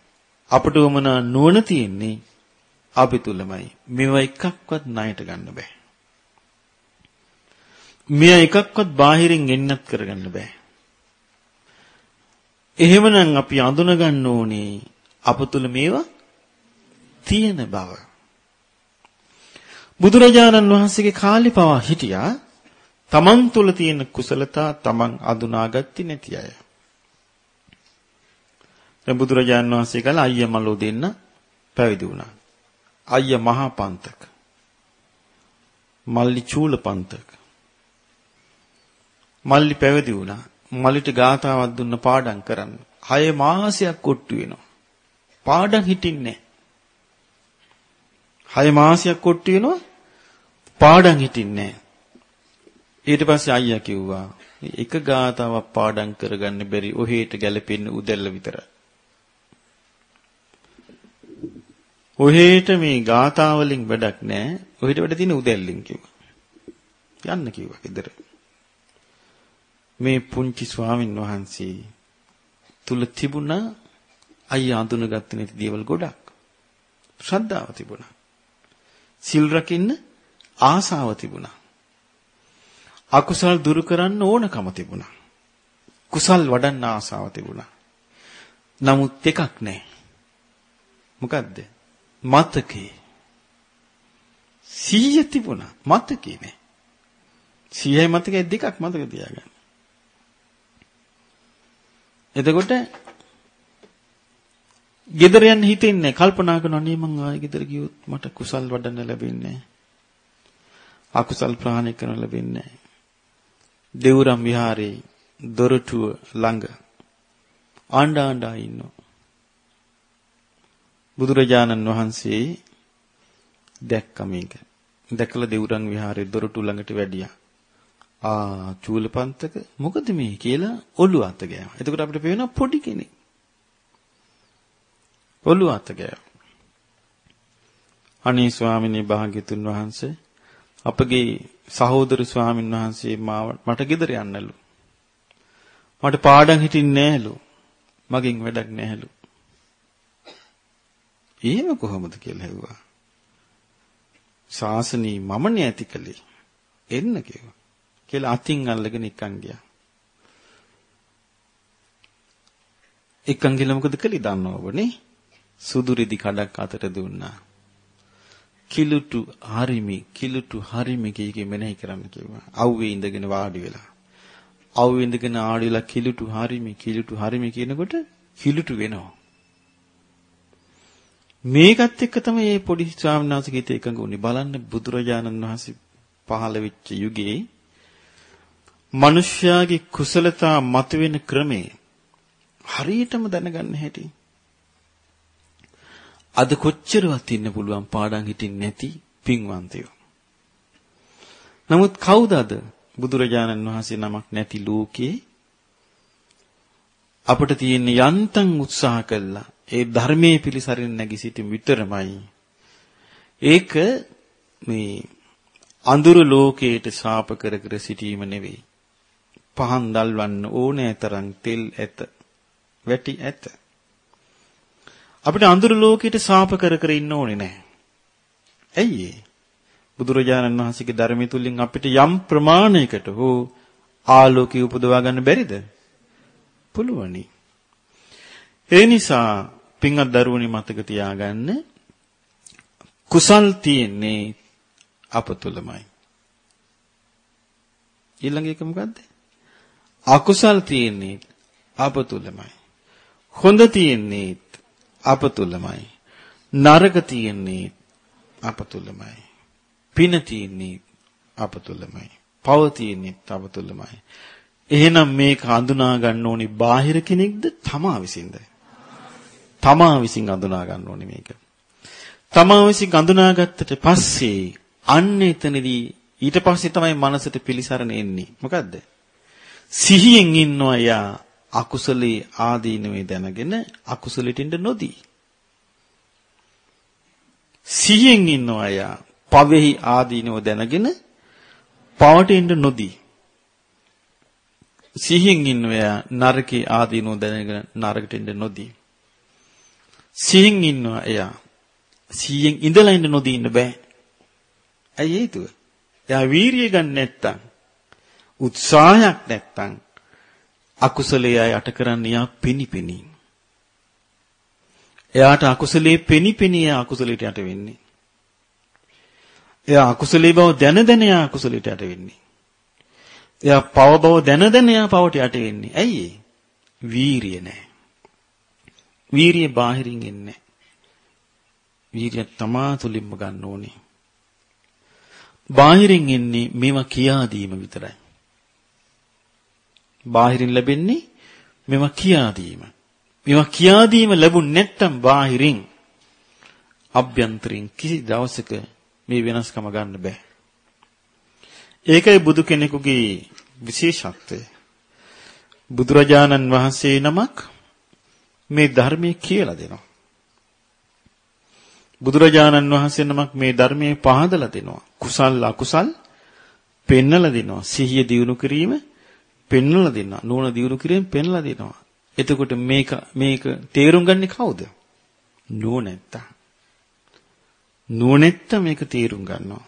[SPEAKER 1] අපට වමනා නුවණ තියෙන්නේ අපි තුලමයි. මේවා එකක්වත් ණයට ගන්න බෑ. මෙය එකක්වත් බාහිරින් එන්නත් කරගන්න බෑ. එහෙමනම් අපි අඳුන ගන්න ඕනේ අප තුල මේවා තියෙන බව. බුදුරජාණන් වහන්සේගේ කාලේ පවා හිටියා තමන් තුල තියෙන කුසලතා තමන් අඳුනාගත්තේ නැති අය. දැන් බුදුරජාණන් වහන්සේ කල අයියා මලෝ දෙන්න පැවිදි වුණා. අයියා මහා පන්තක. මල්ලි චූල පන්තක. මල්ලි පැවිදි වුණා. මල්ලිට ගාතාවක් දුන්න පාඩම් කරන්න. 6 මාසයක් කොට්ටු වෙනවා. පාඩම් හිටින්නේ නැහැ. 6 මාසයක් කොට්ටු වෙනවා. පාඩම් හිටින්නේ නැහැ. ඊට පස්සේ අයියා කිව්වා එක ගාතාවක් පාඩම් කරගන්න බැරි ඔහෙට ගැලපෙන්නේ උදැල්ල විතරයි. ඔහෙට මේ ගාථාවලින් වැඩක් නැහැ. ඔහෙට වැඩ තියෙන උදැල්ලෙන් කිව්වා. යන්න කිව්වා ගෙදර. මේ පුංචි ස්වාමින් වහන්සේ තුල තිබුණා අයියා අඳුනගත්තේ නැති දේවල් ගොඩක්. ශ්‍රද්ධාව තිබුණා. සිල් රකින්න ආසාව තිබුණා. අකුසල් දුරු කරන්න ඕනකම තිබුණා. කුසල් වඩන්න ආසාව තිබුණා. නමුත් එකක් නැහැ. මොකද්ද? මතකේ. සිහිය තිබුණා. මතකේ නෑ. සිහියයි මතකයි දෙකක් මතක තියාගන්න. එතකොට ගෙදර යන්න හිතෙන්නේ කල්පනා කරනවා නේ මං ආයෙ ගෙදර ගියොත් මට කුසල් වඩන්න ලැබෙන්නේ අකුසල් ප්‍රහාණය කරන්න ලැබෙන්නේ දෙවුරම් විහාරේ දොරටුව ළඟ ආණ්ඩා ආණ්ඩා ඉන්නවා බුදුරජාණන් වහන්සේ දැක්ක මේක. දැකලා දෙවුරන් විහාරේ දොරටු ළඟට වැඩියා. ආ චූලපන්තක මොකද මේ කියලා ඔළුව අත ගෑවා. එතකොට අපිට පේනවා පොඩි කෙනෙක්. ඔළුව අත ගෑවා. අනේ ස්වාමිනේ භාග්‍යතුන් වහන්සේ අපගේ සහෝදර ස්වාමින් වහන්සේ මාව මට ගෙදර යන්නලු. මට පාඩම් හිටින්නේ නැහැලු. මගෙන් වැඩක් නැහැලු. එහෙම කොහොමද කියලා හෙව්වා. ශාසනී මමනේ ඇති කළේ. එන්න කිව්වා. කියලා අතින් අල්ලගෙන නිකන් ගියා. එක්කන් ගිහලා මොකද කළේ දන්නවනේ? සුදු රෙදි කඩක් අතට දුන්නා. කිලුටු හරිමි කිලුටු හරිමි කීකේ මෙනෙහි කරන්න කිව්වා. අවුවේ ඉඳගෙන වාඩි වෙලා. අවුවේ ඉඳගෙන ආඩි වෙලා කිලුටු හරිමි කිලුටු හරිමි කියනකොට කිලුටු වෙනවා. මේකත් එක්ක තමයි මේ පොඩි ස්වාමීන් වහන්සේ ගීත එකඟ වුණේ. බලන්න බුදුරජාණන් වහන්සේ පහළ වෙච්ච යුගයේ මිනිස්යාගේ කුසලතා මතුවෙන ක්‍රමේ හරියටම දැනගන්න හැටි. අද කොච්චරවත් ඉන්න පුළුවන් පාඩම් හිටින් නැති පින්වන්තයෝ. නමුත් කවුද අද බුදුරජාණන් වහන්සේ නමක් නැති ලෝකේ අපිට තියෙන යන්තම් උත්සාහ කළා ඒ ධර්මයේ පිළිසරින් නැගී සිටීම විතරමයි. ඒක මේ අඳුරු ලෝකයට ශාප කර කර සිටීම නෙවෙයි. පහන් දල්වන්න ඕනෑ තරම් තෙල් ඇත. වැටි ඇත. අපිට අඳුරු ලෝකයට ශාප කර කර ඉන්න ඕනේ නැහැ. ඇයි බුදුරජාණන් වහන්සේගේ ධර්මය තුලින් අපිට යම් ප්‍රමාණයකට හෝ ආලෝකය උපදවා ගන්න බැරිද? පුළුවනි. ඒ නිසා පින්වත් දරුවනි මතක තියාගන්න කුසල් තියෙන්නේ අප තුලමයි. ඊළඟ එක මොකද්ද? අකුසල් තියෙන්නේ අප තුලමයි. හොඳ තියෙන්නේ අප තුලමයි. නරක තියෙන්නේ අප තුලමයි. පින තියෙන්නේ අප තුලමයි. පව තියෙන්නේ අප තුලමයි. එහෙනම් මේක හඳුනා ගන්න ඕනි බාහිර කෙනෙක්ද තමා විසින්ද? තමා විසින් අඳුනා ගන්න ඕනේ මේක. තමා විසින් අඳුනාගත්තට පස්සේ අන්න එතනදී ඊට පස්සේ තමයි මනසට පිලිසරණ එන්නේ. මොකද්ද? සිහියෙන් ඉන්නවා යා අකුසලේ ආදීනවේ දැනගෙන අකුසලෙට ඉඳ නොදී. සිහියෙන් ඉන්නවා යා පවෙහි ආදීනව දැනගෙන පවට ඉඳ නොදී. සිහියෙන් ඉන්නවා නරකේ ආදීනව දැනගෙන නරකට ඉඳ නොදී. සිහින් ඉන්නවා එයා. සිහියෙන් ඉඳලා ඉන්න නොදී ඉන්න බෑ. ඇයි හේතුව? එයා වීරිය ගන්න නැත්තම් උත්සාහයක් නැත්තම් අකුසලයේ යට කරන්න යා පිනිපිනි. එයාට අකුසලයේ පිනිපිනි එයා අකුසලයට යට වෙන්නේ. එයා අකුසලයේ බව දැන දැන එයා අකුසලයට යට වෙන්නේ. එයා පව බව දැන දැන එයා පවට යට වෙන්නේ. ඇයි ඒ? වීරිය නැහැ. වීරිය බාහිරින් එන්නේ වීරිය තමා තුලින්ම ගන්න ඕනේ. බාහිරින් එන්නේ මේවා කියා දීම විතරයි. බාහිරින් ලැබෙන්නේ මේවා කියා දීම. මේවා කියා දීම ලැබුණ නැත්තම් බාහිරින් අභ්‍යන්තරින් කිසි දවසක මේ වෙනස්කම ගන්න බෑ. ඒකයි බුදු කෙනෙකුගේ විශේෂත්වය. බුදුරජාණන් වහන්සේ නමක් මේ ධර්මයේ කියලා දෙනවා. බුදුරජාණන් වහන්සේ නමක් මේ ධර්මයේ පහදලා දෙනවා. කුසල් අකුසල් පෙන්නලා දෙනවා. සිහිය දියුණු කිරීම පෙන්නලා දෙනවා. නුවණ දියුණු කිරීම පෙන්නලා දෙනවා. එතකොට මේක මේක තේරුම් ගන්නේ කවුද? නුවණැත්ත. නුවණැත්ත මේක තේරුම් ගන්නවා.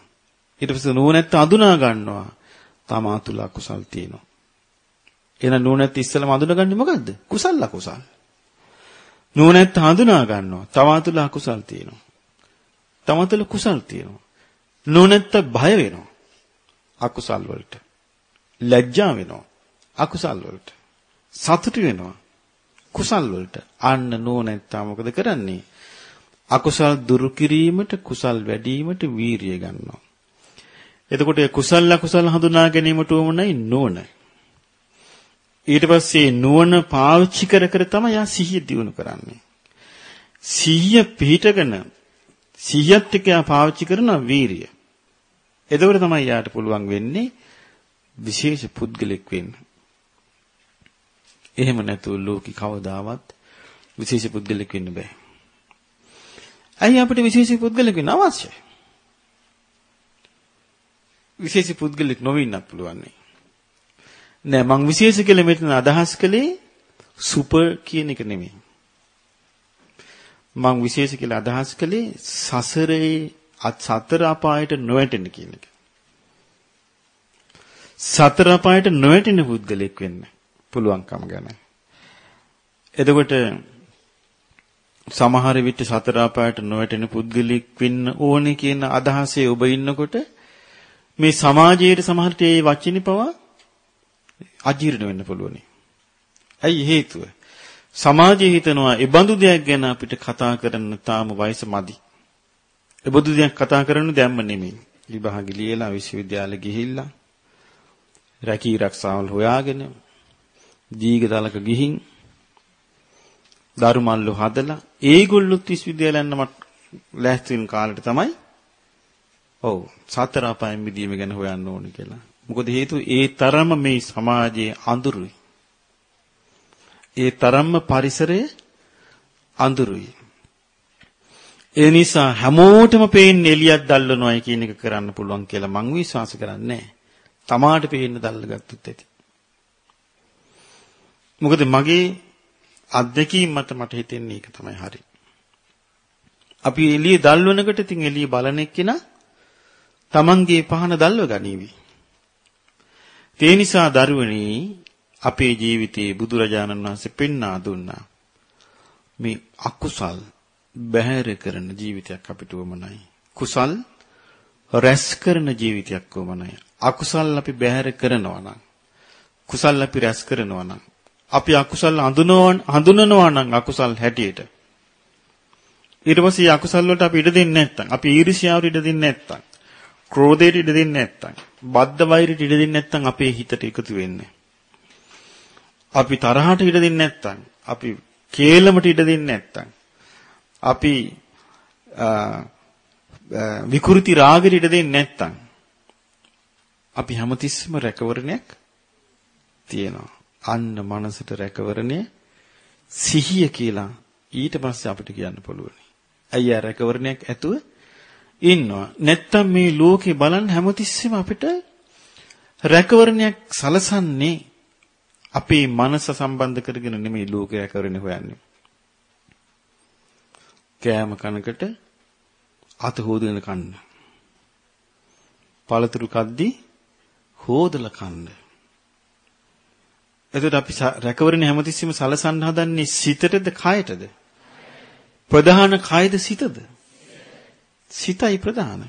[SPEAKER 1] ඊට පස්සේ නුවණැත්ත අඳුනා ගන්නවා. තමා තුල අකුසල් තියෙනවා. එහෙනම් නුවණැත්ත ඉස්සෙල්ලාම අඳුනගන්නේ මොකද්ද? කුසල් අකුසල්. නුවණැත්ත හඳුනා ගන්නවා. තමා තුළ අකුසල් තියෙනවා. තමා තුළ කුසල් තියෙනවා. නුවණැත්ත බය වෙනවා. අකුසල් වලට. ලැජ්ජා වෙනවා. අකුසල් වලට. සතුටු වෙනවා. කුසල් වලට. අන්න නුවණැත්ත මොකද කරන්නේ? අකුසල් දුරු කිරීමට කුසල් වැඩිවීමට වීරිය ගන්නවා. එතකොට කුසල අකුසල හඳුනා ගැනීමට උවමනයි නුවණ. ඊට පස්සේ නුවණ පාවිච්චි කර කර තමයි යා සිහිය දියුණු කරන්නේ. සිහිය පිහිටගෙන සිහියත් එක්ක යා පාවිච්චි කරන වීරිය. එතකොට තමයි යාට පුළුවන් වෙන්නේ විශේෂ පුද්ගලෙක් වෙන්න. එහෙම නැතුව ලෝකේ කවදාවත් විශේෂ පුද්ගලෙක් වෙන්න බෑ. ඇයි අපිට විශේෂ පුද්ගලෙක් වෙන්න අවශ්‍යයි? විශේෂ පුද්ගලෙක් නොවෙන්නත් පුළුවන් නේ. නෑ මං විශේෂ කියලා මෙතන අදහස් කළේ සුපර් කියන එක නෙමෙයි. මං විශේෂ කියලා අදහස් කළේ සසරේ සතර අපායට නොවැටෙන්න කියන එක. සතර අපායට නොවැටෙන පුද්ගලෙක් වෙන්න පුළුවන්කම ගැන. එතකොට සමහර විට සතර අපායට නොවැටෙන පුද්ගලෙක් වෙන්න ඕනේ කියන අදහසේ ඔබ ඉන්නකොට මේ සමාජයේ සමහරට ඒ වචනේ පවා අජීර්ණ වෙන්න පුළුවනි. ඇයි හේතුව? සමාජය හිතනවා ඒ බඳු දෙයක් ගැන අපිට කතා කරන්න තාම වයස මදි. ඒ බඳු දෙයක් කතා කරන්න දැම්ම නෙමෙයි. විභාග ලියලා විශ්වවිද්‍යාලෙ ගිහිල්ලා රැකී රක්ෂාවල් හොයාගෙන දීගදලක ගිහින් දරුමල්ලු හදලා ඒගොල්ලොත් විශ්වවිද්‍යාලයන් මට ලෑස්ති වෙන කාලෙට තමයි ඔව් සතර අපායන් මිදීම ගැන හොයන්න ඕනේ කියලා. මොකද හේතුව ඒ තරම මේ සමාජයේ අඳුරුයි. ඒ තරම්ම පරිසරය අඳුරුයි. ඒ නිසා හැමෝටම පේන්නේ එළියක් දැල්වනවායි කියන එක කරන්න පුළුවන් කියලා මං විශ්වාස කරන්නේ තමාට පේන්න දැල්ලගත්තොත් ඇති. මොකද මගේ අත්දැකීම් මත මට හිතෙන්නේ ඒක තමයි හරි. අපි එළිය දැල්වනකොට ඉතින් එළිය බලන එක්කිනා තමන්ගේ පහන දැල්ව ගනීවි. ඒ නිසා දරුවනි අපේ ජීවිතයේ බුදුරජාණන් වහන්සේ පෙන්වා දුන්නා. මේ අකුසල් බැහැර කරන ජීවිතයක් අපිට වමනයි. කුසල් රැස් කරන ජීවිතයක් වමනයි. අකුසල් අපි බැහැර කරනවා නම් කුසල් අපි රැස් කරනවා නම් අපි අකුසල් හඳුනනවා නම් අකුසල් හැටියට ඊට පස්සේ අකුසල් වලට අපි ඉඩ දෙන්නේ නැත්තම් අපි ඊර්ෂ්‍යාවට ඉඩ දෙන්නේ නැත්තම් ක්‍රෝධයට ඉඩ දෙන්නේ නැත්තම් බද්ධ වෛරයට ඉඩ දෙන්නේ නැත්තම් අපේ හිතට එකතු වෙන්නේ අපි තරහට ඉඩ දෙන්නේ නැත්තම් අපි කේලමට ඉඩ දෙන්නේ නැත්තම් අපි විකෘති රාගෙට ඉඩ දෙන්නේ නැත්තම් අපි හැමතිස්සෙම රැකවරණයක් තියෙනවා. අන්න මනසට රැකවරණය සිහිය කියලා ඊට පස්සේ අපිට කියන්න පුළුවන්. අයියා රැකවරණයක් ඇතුව ඉන්නවා. නැත්තම් මේ ලෝකේ බලන් හැමතිස්සෙම අපිට රැකවරණයක් සලසන්නේ අපේ මනස සම්බන්ධ කරගෙන නෙමෙයි ලෝකේ රැකවරණය හොයන්නේ. කෑම කනකට අත හොදගෙන කන්න. පළතුරු කද්දී හොදලා කන්න. එතකොට අපි රැකවරණ හැමතිස්සෙම සලසන්න හදන්නේ සිතටද කයටද? ප්‍රධාන කයද සිතද? සිතයි ප්‍රධාන.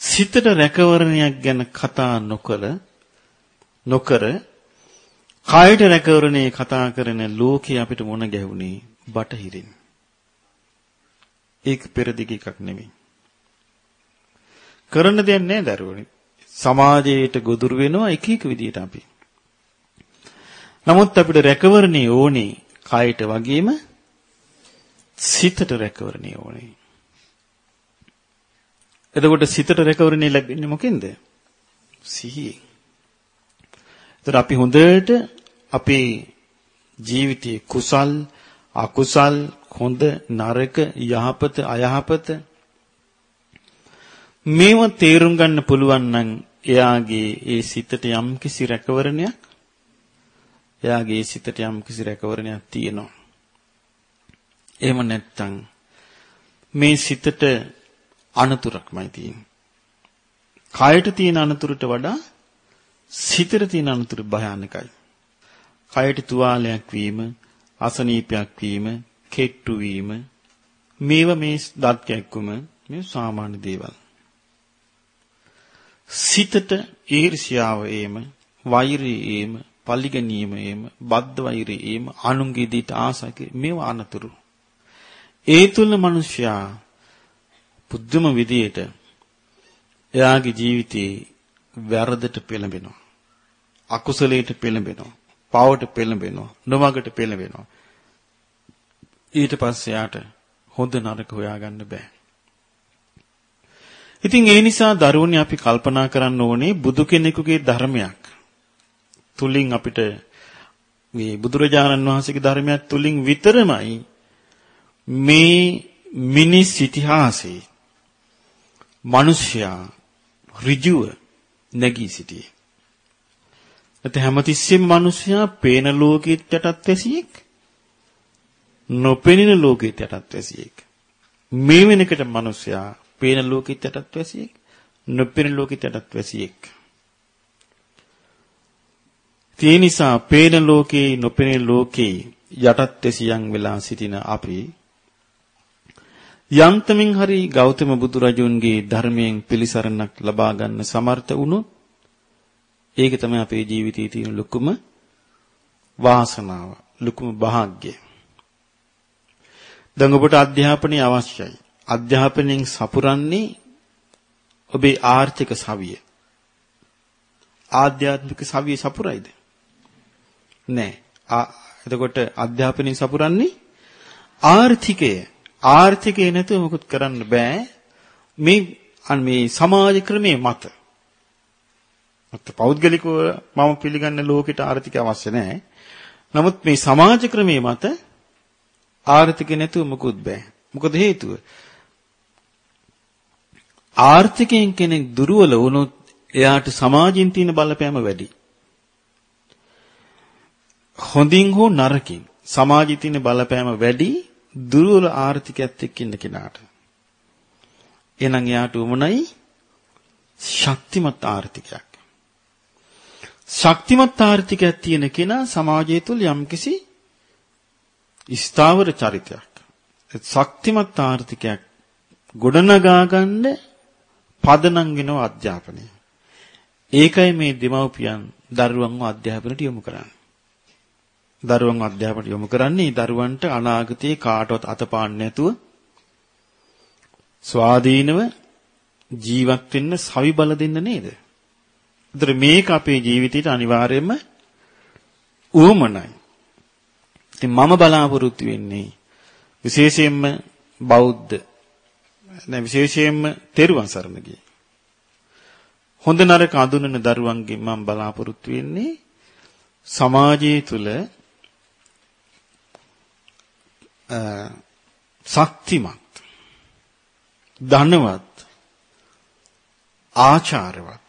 [SPEAKER 1] සිතට රැකවරණයක් ගැන කතා නොකර නොකර කයට රැකවරණේ කතා කරන ලෝකේ අපිට මොන ගැහුනේ බටහිරින්. ඒක පෙරදිග එකක් නෙමෙයි. කරන්න දෙයක් නෑ දරුවනේ. සමාජයට ගොදුරු වෙනවා එක එක විදියට අපි. නමුත් අපිට රැකවරණේ ඕනේ කයට වගේම සිතට රැකවරණේ ඕනේ. එතකොට සිතට රැකවරණේ ලැබෙන්නේ මොකෙන්ද? සිහියෙන්. එතකොට අපි හොඳට අපේ ජීවිතයේ කුසල් අකුසල් හොඳ නරක යහපත අයහපත මේව තේරුම් ගන්න පුළුවන් නම් එයාගේ ඒ සිතට යම් කිසි රැකවරණයක් එයාගේ සිතට යම් කිසි රැකවරණයක් තියෙනවා. එහෙම නැත්නම් මේ සිතට අනතුරක්මයි තියෙන්නේ. කයට තියෙන අනතුරට වඩා සිතට තියෙන අනතුරු භයානකයි. කයට තුවාලයක් වීම, අසනීපයක් වීම, කෙට්ටු වීම මේව මේ දත් කැක්කුම මේ සාමාන්‍ය දේවල්. සිතට ඊර්ෂ්‍යාව ඒම, වෛරය ඒම, පරිගැනීම ඒම, බද්ධ වෛරය ඒම, අනුන්ගේ දීට ආසක මේවා අනතුරු. ඒ තුල මිනිසයා බුද්ධම විදියට එයාගේ ජීවිතේ වැරදට පෙළඹෙනවා. අකුසලයට පෙළඹෙනවා. පාවට පෙළඹෙනවා. නොමගට පෙළඹෙනවා. ඊට පස්සේ යාට හොඳ නරක හොයාගන්න බෑ. ඉතින් ඒ නිසා දරුවනේ අපි කල්පනා කරන්න ඕනේ බුදු කෙනෙකුගේ ධර්මයක් තුලින් අපිට මේ බුදුරජාණන් වහන්සේගේ ධර්මයක් තුලින් විතරමයි මේ මිනිස් ඉතිහාසයේ මිනිසයා ඍජුව නැගී සිටියේ. නැත්නම් හැමතිස්සෙම මිනිස්සයා පේන ලෝකෙට යටත් ඇසියෙක්. නොපෙනෙන ලෝකෙට යටත් ඇසියෙක්. මේ වෙනකට මිනිස්සයා පේන ලෝකෙට යටත් ඇසියෙක්. නොපෙනෙන ලෝකෙට යටත් ඇසියෙක්. ඒ නිසා පේන ලෝකේ නොපෙනෙන ලෝකේ යටත් ඇසියන් වෙලා සිටින අපි යන්තමින් හරි ගෞතම බුදුරජුන්ගේ ධර්මයෙන් පිළිසරණක් ලබා ගන්න සමර්ථ වුණොත් ඒක තමයි අපේ ජීවිතයේ තියෙන ලොකුම වාසනාව, ලොකුම වාග්ය. දැන් ඔබට අධ්‍යාපනය අවශ්‍යයි. අධ්‍යාපනයෙන් සපුරන්නේ ඔබේ ආර්ථික සවිය. ආධ්‍යාත්මික සවිය සපුරයිද? නෑ. එතකොට අධ්‍යාපනයෙන් සපුරන්නේ ආර්ථිකය. ආර්ථිකය නැතුව මොකුත් කරන්න බෑ. මේ මේ සමාජ ක්‍රමයේ මත. මත පෞද්ගලිකව මම පිළිගන්න ලෝකෙට ආර්ථිකය අවශ්‍ය නැහැ. නමුත් මේ සමාජ ක්‍රමයේ මත ආර්ථිකය නැතුව මොකුත් බෑ. මොකද හේතුව? ආර්ථිකයෙන් කෙනෙක් දුර්වල වුණොත් එයාට සමාජයෙන් තියෙන බලපෑම වැඩි. හොඳින් හෝ නරකින් සමාජයේ තියෙන බලපෑම වැඩි දුර්වල ආර්ථිකයත් එක්ක ඉන්න කෙනාට. එහෙනම් එයාට උමනයි ශක්තිමත් ආර්ථිකයක්. ශක්තිමත් ආර්ථිකයක් තියෙන කෙනා සමාජය තුළ යම්කිසි ස්ථාවර චරිතයක්. ශක්තිමත් ආර්ථිකයක් ගොඩනගා ගන්න පදනම් වෙනව අධ්‍යාපනය. ඒකයි මේ දෙමව්පියන් දරුවන්ව අධ්‍යාපනයට යොමු කරන්නේ. දරුවන් අධ්‍යාපනයට යොමු කරන්නේ දරුවන්ට අනාගතයේ කාටවත් අතපාන්න නැතුව ස්වාධීනව ජීවත් වෙන්න සවි බල දෙන්න නේද? ඒතර මේක අපේ ජීවිතයට අනිවාර්යයෙන්ම උවමනයි. ඉතින් මම බලාපොරොත්තු වෙන්නේ විශේෂයෙන්ම බෞද්ධ නැ විශේෂයෙන්ම තෙරුවන් සරණ ගියේ. හොඳ නරක අඳුනන දරුවන්ගෙන් මම බලාපොරොත්තු වෙන්නේ සමාජයේ තුල ශක්තිමත් ධනවත් ආචාරවත්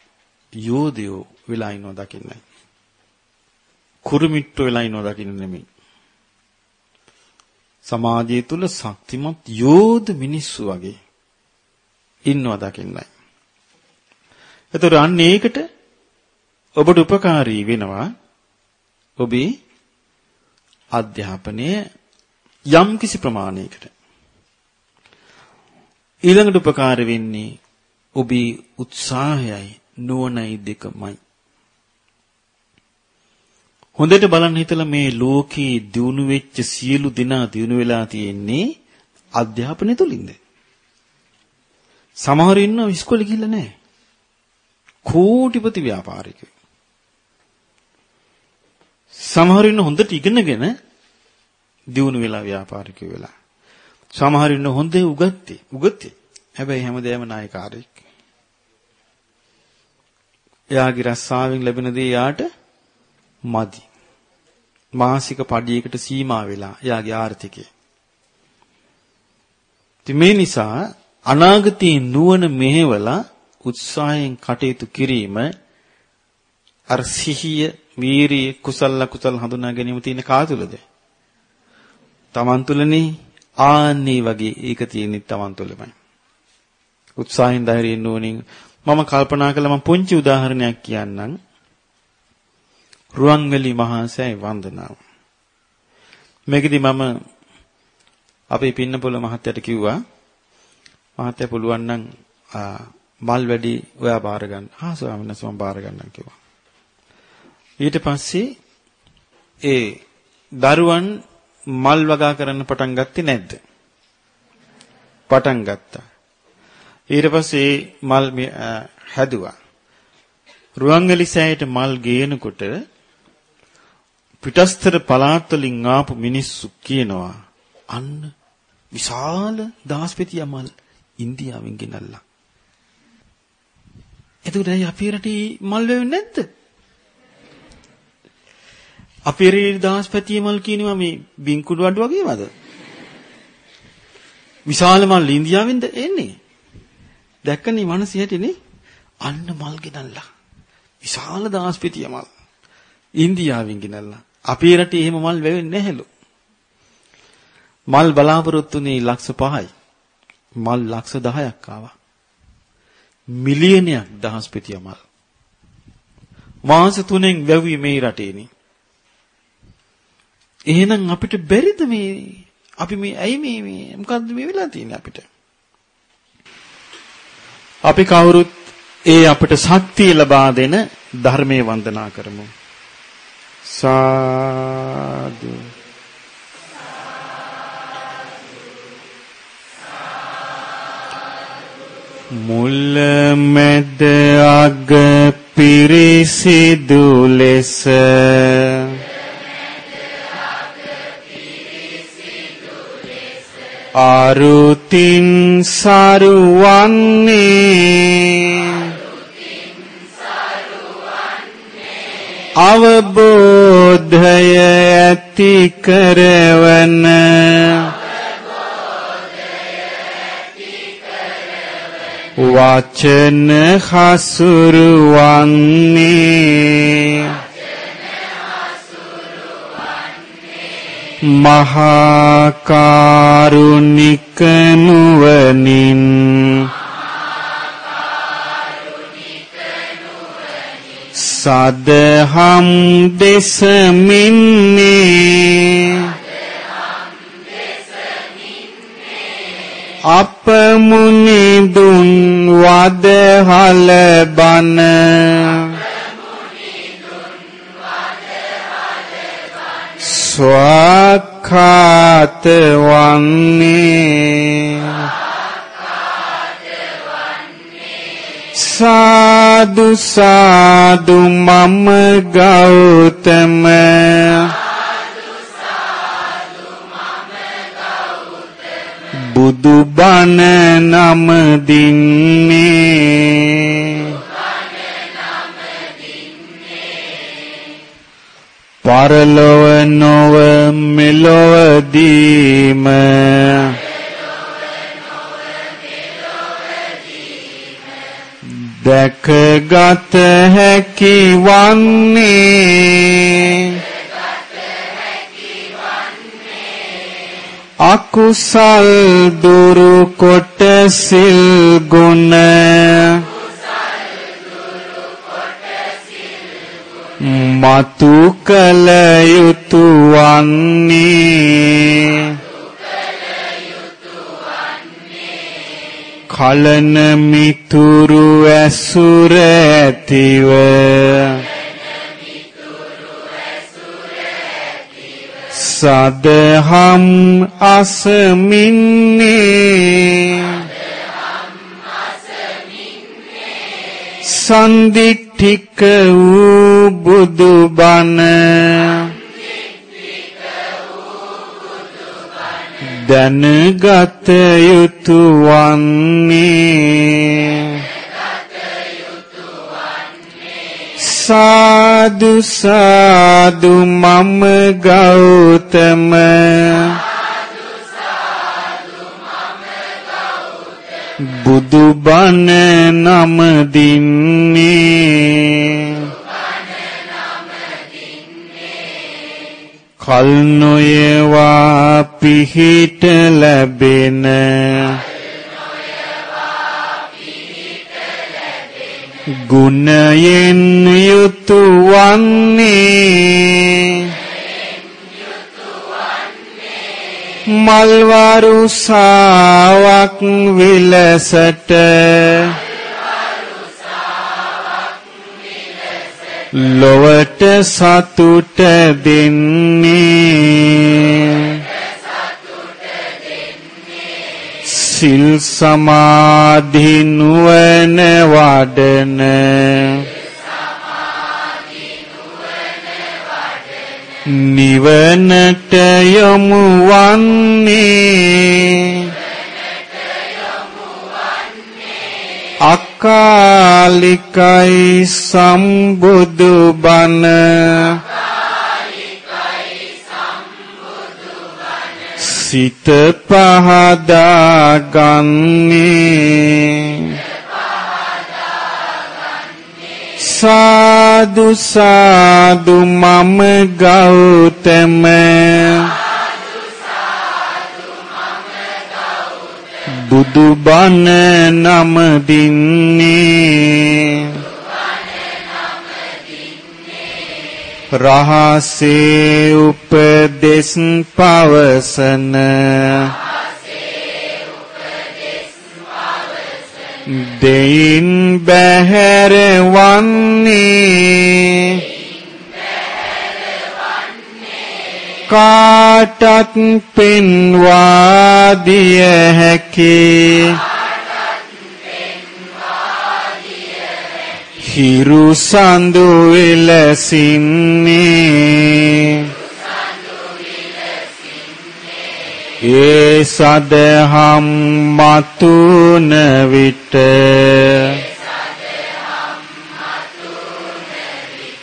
[SPEAKER 1] යෝධයෝ වෙලා ඉනව දකින්නයි කුරුමිට්ටෝ වෙලා ඉනව දකින්න නෙමෙයි සමාජය තුල ශක්තිමත් යෝධ මිනිස්සු වගේ ඉන්නවා දකින්නයි. ඒතර අන්න ඒකට ඔබට උපකාරී වෙනවා ඔබේ අධ්‍යාපනය යම් කිසි ප්‍රමාණයකට. ඊළඟට උපකාර වෙන්නේ ඔබේ උත්සාහයයි නුවණයි දෙකමයි. හොඳට බලන්න හිතලා මේ ලෝකේ දිනු වෙච්ච සියලු දෙනා දිනු වෙලා තියෙන්නේ අධ්‍යාපනය තුලින්ද? සමහර ඉන්නව ඉස්කෝලේ ගිහිල්ලා නැහැ. කෝටිපති ව්‍යාපාරිකයෝ. සමහර ඉන්න හොඳට ඉගෙනගෙන දියුණු වෙලා ව්‍යාපාරිකයෝ වෙලා. සමහර ඉන්න හොඳේ උගත්තේ උගත්තේ. හැබැයි හැමදේම නායකාරයෙක්. එයාගේ රස්සාවෙන් ලැබෙන දේ යාට මදි. මාසික පඩියකට සීමා වෙලා එයාගේ ආර්ථිකය. ඉතින් මේ නිසා අනාගතයේ නුවණ මෙහෙवला උත්සාහයෙන් කටයුතු කිරීම අර සිහිය, වීරිය, කුසල කුසල හඳුනා ගැනීම තියෙන කා තුලද? Taman තුලනේ ආන්නේ වගේ ඒක තියෙන්නේ Taman තුලමයි. උත්සාහයෙන් ධෛර්යයෙන් නුවණින් මම කල්පනා කළා මම පුංචි උදාහරණයක් කියන්නම්. රුවන්වැලි මහා සෑය වන්දනාව. මේකෙදි මම අපේ පින්නපොළ මහත්තයට කිව්වා මහත්තයා පුළුවන් නම් මල් වැඩි ඔයා බාර ගන්න. හා ස්වාමීන් වහන්සේ මම බාර ගන්නම් කිව්වා. ඊට පස්සේ ඒ දරුවන් මල් වගා කරන්න පටන් ගත්තේ නැද්ද? පටන් ගත්තා. ඊට පස්සේ මල් හැදුවා. රුවන්වැලි සෑයට මල් ගේනකොට පිටස්තර පළාත් වලින් ආපු මිනිස්සු කියනවා අන්න විශාල දාස්පෙතිය මල් ඉන්දියාවෙන් ගෙනල්ලා. එතකොට ඇයි අපේ රටේ මල් වෙන්නේ නැද්ද? අපේ රටේ දාස්පතිය මල් කියනවා මේ බින්කුඩු අඩු වගේමද? විශාල මල් ඉන්දියාවෙන්ද එන්නේ? දැක්කනේ මනස හැටිනේ අන්න මල් ගෙනල්ලා. විශාල දාස්පතිය මල්. ඉන්දියාවෙන් ගෙනල්ලා. අපේ රටේ එහෙම මල් වැවෙන්නේ නැහැලු. මල් බලාපොරොත්තුනේ ලක්ෂ 5යි. මල් ලක්ෂ 10ක් ආවා. මිලියනයක් දහස් පෙතිය මල්. මාස 3න් වැවි මේ රටේනේ. එහෙනම් අපිට බැරිද මේ අපි මේ ඇයි මේ මේ මොකද්ද මේ වෙලා තියෙන්නේ අපිට? අපි කවුරුත් ඒ අපිට ශක්තිය ලබා දෙන ධර්මයේ වන්දනා කරමු. සාදු මුල මැද අග පිරිසිදු ලෙස අරුතින් සරුවන්නේ. අවබෝධය ඇති කරවන. වචන හසුරුවන්නේ. මහා කරුණික නුවණින් සදහම් දෙසමින්නේ අප මුනි දුන් වදහල බන ස්වඛාත වන්නේ සාදු සාදු මම ගෞතම බුදු බණ නම දින්නේ පරලොව නොව මෙලොව දීම දැකගත හැකි වන්නේ අකුසල් දුරු කොට සිල් ගුණ මතු කල යුතු වන්නේ කලන මිතුරු ඇසුර ඇතිව සදහම් අසමින්නේ සන්දිට්ඨික වූ බුදුබණ දැනගත යුතු වන්නේ. සාදු සාදු මම ගෞතම. බුදු බණ නම දින්නේ. කල් නොයවා පිහිට ලැබෙන. ගුණයෙන් යුතු මල්වරු සාවක් විලසට. ලොවට සතුට දෙන්නේ. සිල් සමාධි නුවණ වඩන. නිවනට යොමු වන්නේ අකාලිකයි සම්බුදු බණ. සිත පහදා ගන්නේ. සා සාදු සාදු මම ගෞතම. බුදු බණ නම දින්නේ. රහසේ උපදෙස් පවසන. දෙයින් බහැර වන්නේ. කාටත් පෙන්වා දිය හැකි. හිරු සඳු විලසින්නේ ඒ සදහම් මතුන විට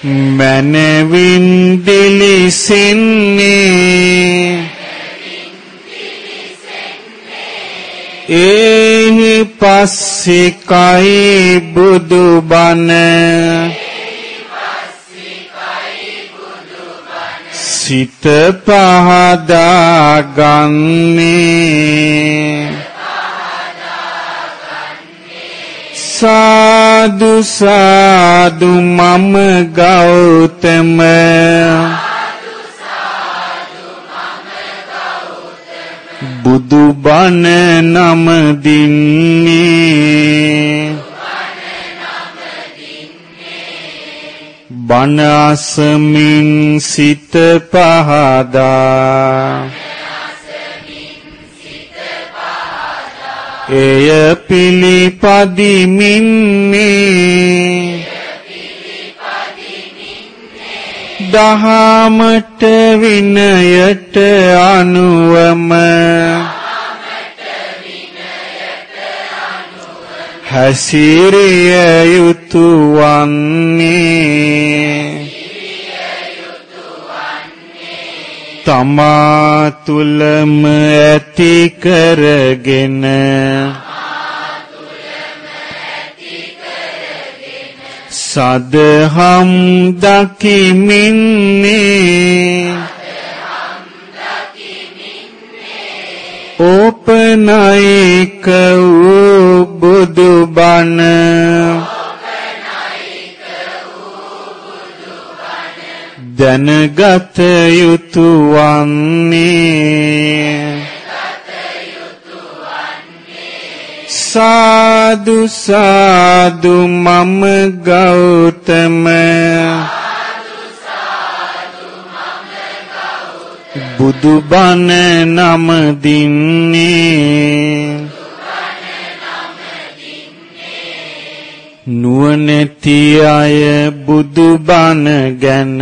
[SPEAKER 1] මනවින් දිලිසින්නේ ඒහි පස්සිකයි බුදුබණ සිත පහදා ගන්නේ සාදු සාදු මම ගෞතම. බුදු බණ නම දින්නේ. බණ අසමින් සිත පහදා. එය පිළිපදිමින්නේ දහමට විනයට අනුවම හැසිරිය යුතු වන්නේ තමා තුලම ඇති කරගෙන සදහම් දකිමින්නේ ඕපනයික වූ බුදු බණ දැනගත යුතු වන්නේ. සාදු සාදු මම ගෞතම. බුදු බණ නම දින්නේ. නුවණැති අය බුදු බණ ගැන.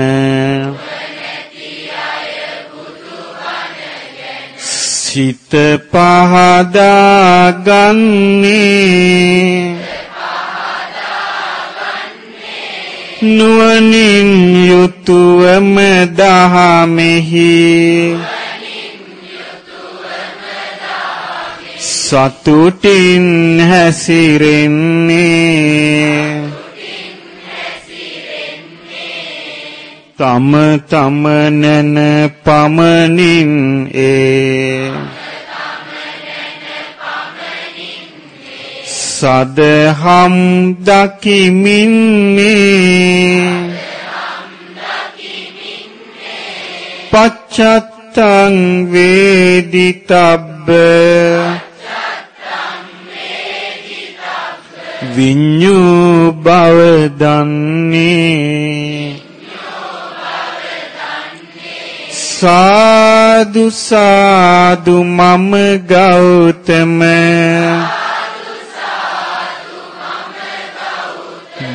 [SPEAKER 1] සිත පහදා ගන්නේ. නුවණින් යුතුවම දහමෙහි. සතුටින් හැසිරෙන්නේ. තම තම නැන පමණින් ඒ. සදහම් දකිමින්නේ. පච්චත්තං වේදිතබ්බ. විඤ්ඤු බව දන්නේ. සාදු සාදු මම ගෞතම.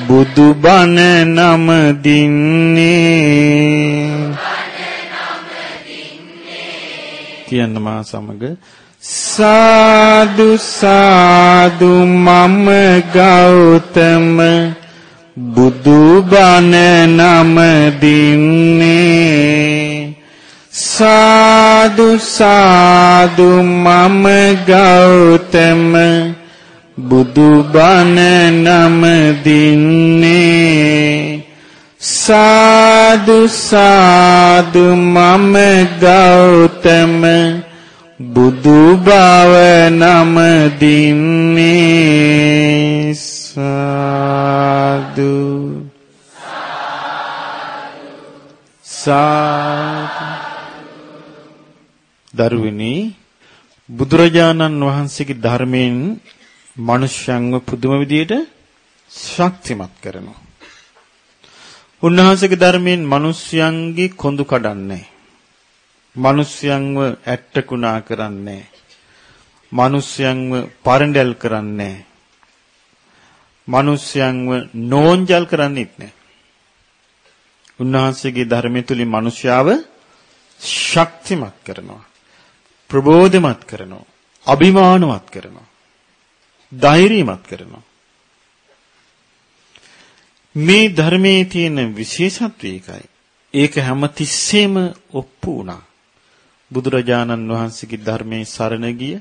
[SPEAKER 1] බුදු බණ නම දින්නේ. කියන්න මා සමග සාදු සාදු මම ගෞතම. බුදු බණ නම දින්නේ. සාදු සාදු මම ගෞතම. බුදු බණ නම දින්නේ. සාදු සාදු මම ගෞතම. බුදු බව නම දින්නේ සාදු සාදු දරුවනි බුදුරජාණන් වහන්සේගේ ධර්මයෙන් මිනිස්යන්ව පුදුම විදියට ශක්තිමත් කරනවා. උන්වහන්සේගේ ධර්මයෙන් මිනිස්යන්ගේ කොඳු කඩන්නේ. මිනිස්යන්ව ඇට්ටකුණා කරන්නේ. මිනිස්යන්ව පරඬල් කරන්නේ. මිනිස්යන්ව නෝන්ජල් කරන්නේත් නැහැ. උන්වහන්සේගේ ධර්මය තුලින් මිනිස්යාව ශක්තිමත් කරනවා. ප්‍රබෝධමත් කරනවා. අභිමානවත් කරනවා. ධෛර්යමත් කරනවා. මේ ධර්මයේ තියෙන විශේෂත්වය ඒකයි. ඒක හැම තිස්සෙම ඔප්පු වුණා. බුදුරජාණන් වහන්සේගේ ධර්මයේ සරණ ගිය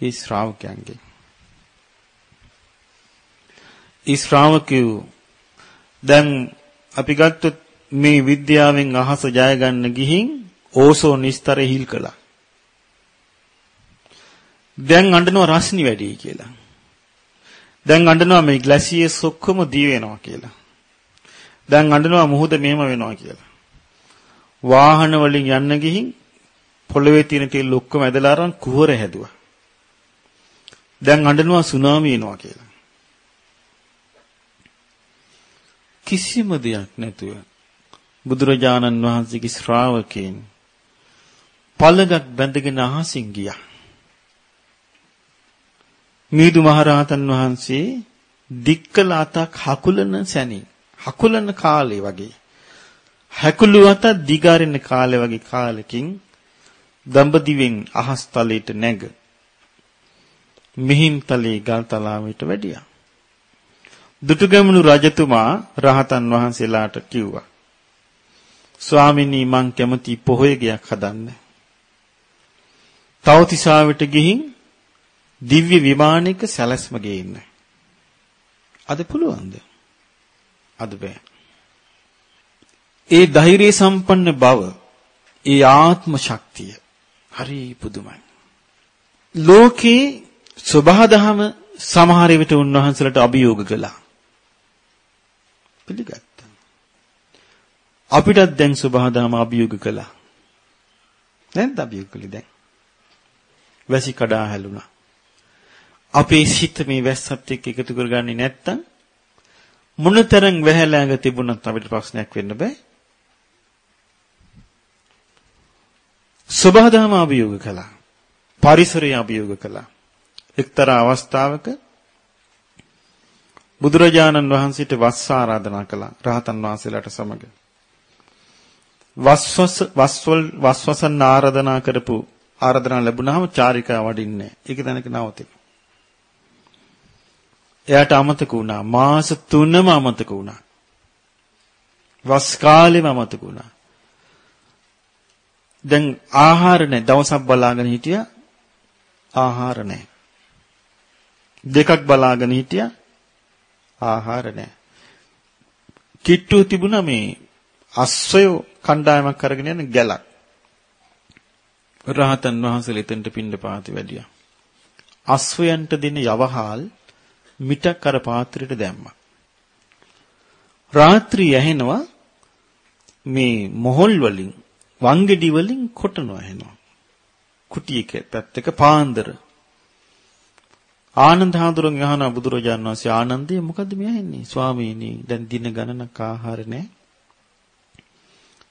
[SPEAKER 1] ඒ ශ්‍රාවකයන්ගේ. ඒ ශ්‍රාවකයෝ දැන් අපි ගත්තොත් මේ විද්‍යාවෙන් අහස ජය ගන්න ගිහින් ඕසෝන් ස්තරය හිල් කළා. දැන් අඬනවා රස්නි වැඩි කියලා. දැන් අඬනවා මේ ග්ලැසියර්ස් ඔක්කොම දී වෙනවා කියලා. දැන් අඬනවා මුහුද මෙහෙම වෙනවා කියලා. වාහන වලින් යන්න ගිහින් පොළවේ තියෙන තෙල් ඔක්කොම ඇදලා අරන් කුහර හැදුවා. දැන් අඬනවා සුනාමි එනවා කියලා. කිසිම දෙයක් නැතුව බුදුරජාණන් වහන්සේගේ ශ්‍රාවකයන් පළගත් බැඳගෙන අහසින් ගියා. මීදු මහරහතන් වහන්සේ දික්කල අතක් හකුලන සැනින් හකුලන කාලේ වගේ හැකුළු අත දිගාරින කාලේ වගේ කාලෙකින් දඹදිවෙන් අහස් තලයට නැග මිහින්තලේ ගල් තලාවට වැඩියා. දුටුගැමුණු රජතුමා රහතන් වහන්සේලාට කිව්වා. ස්වාමිනී මං කැමති පොහොය ගයක් හදන්න. තවතිසාවට ගිහින් දිව්‍ය විමානයක සැලැස්ම ගේන්න. අද පුළුවන්ද? අද බෑ. ඒ ධෛර්ය සම්පන්න බව, ඒ ආත්ම ශක්තිය හරි පුදුමයි. ලෝකේ සබහාදහම සමහර විට උන්වහන්සේලාට අභියෝග කළා. පිළිගත්තා. අපිටත් දැන් සබහාදහම අභියෝග කළා. නැත්නම් අභියෝග කළේ දැන්. වැසි කඩා හැලුණා. අපේ සිත මේ වැස්සත් එක්ක එකතු කරගන්නේ නැත්තම් මොනතරම් වැහැලාඟ තිබුණත් අපිට ප්‍රශ්නයක් වෙන්න බෑ. සබහාදම අභියෝග කළා. පරිසරය අභියෝග කළා. එක්තරා අවස්ථාවක බුදුරජාණන් වහන්සේට වස් ආරාධනා කළා රහතන් වහන්සේලාට සමග. වස්වස් වස්වල් වස්වසන් ආරාධනා කරපු ආරාධනා ලැබුණාම චාරිකා වඩින්නේ. ඒක දැනක නවතිනවා. එයාට අමතක වුණා. මාස 3ම අමතක වුණා. වස් කාලෙම අමතක වුණා. දැන් ආහාර නැහැ. දවසක් බලාගෙන හිටියා. ආහාර නැහැ. දෙකක් බලාගෙන හිටියා. ආහාර නැහැ. කිට්ටු තිබුණා මේ අස්සය කණ්ඩායමක් අරගෙන යන ගැලක්. රහතන් වහන්සේ ලෙතෙන්ට පින්න පාති වැඩියා. අස්වයන්ට දෙන යවහල් මිටක් අර පාත්‍රයට දැම්මා. රාත්‍රී ඇහෙනවා මේ මොහොල් වලින් වංගෙඩි වලින් කොටනවා ඇහෙනවා. කුටියක පැත්තක පාන්දර. ආනන්ද හාමුදුරුවෝ අහනවා බුදුරජාණන් වහන්සේ ආනන්දේ මොකද්ද මේ ඇහෙන්නේ? ස්වාමීනි දැන් දින ගණනක් ආහාර නැහැ.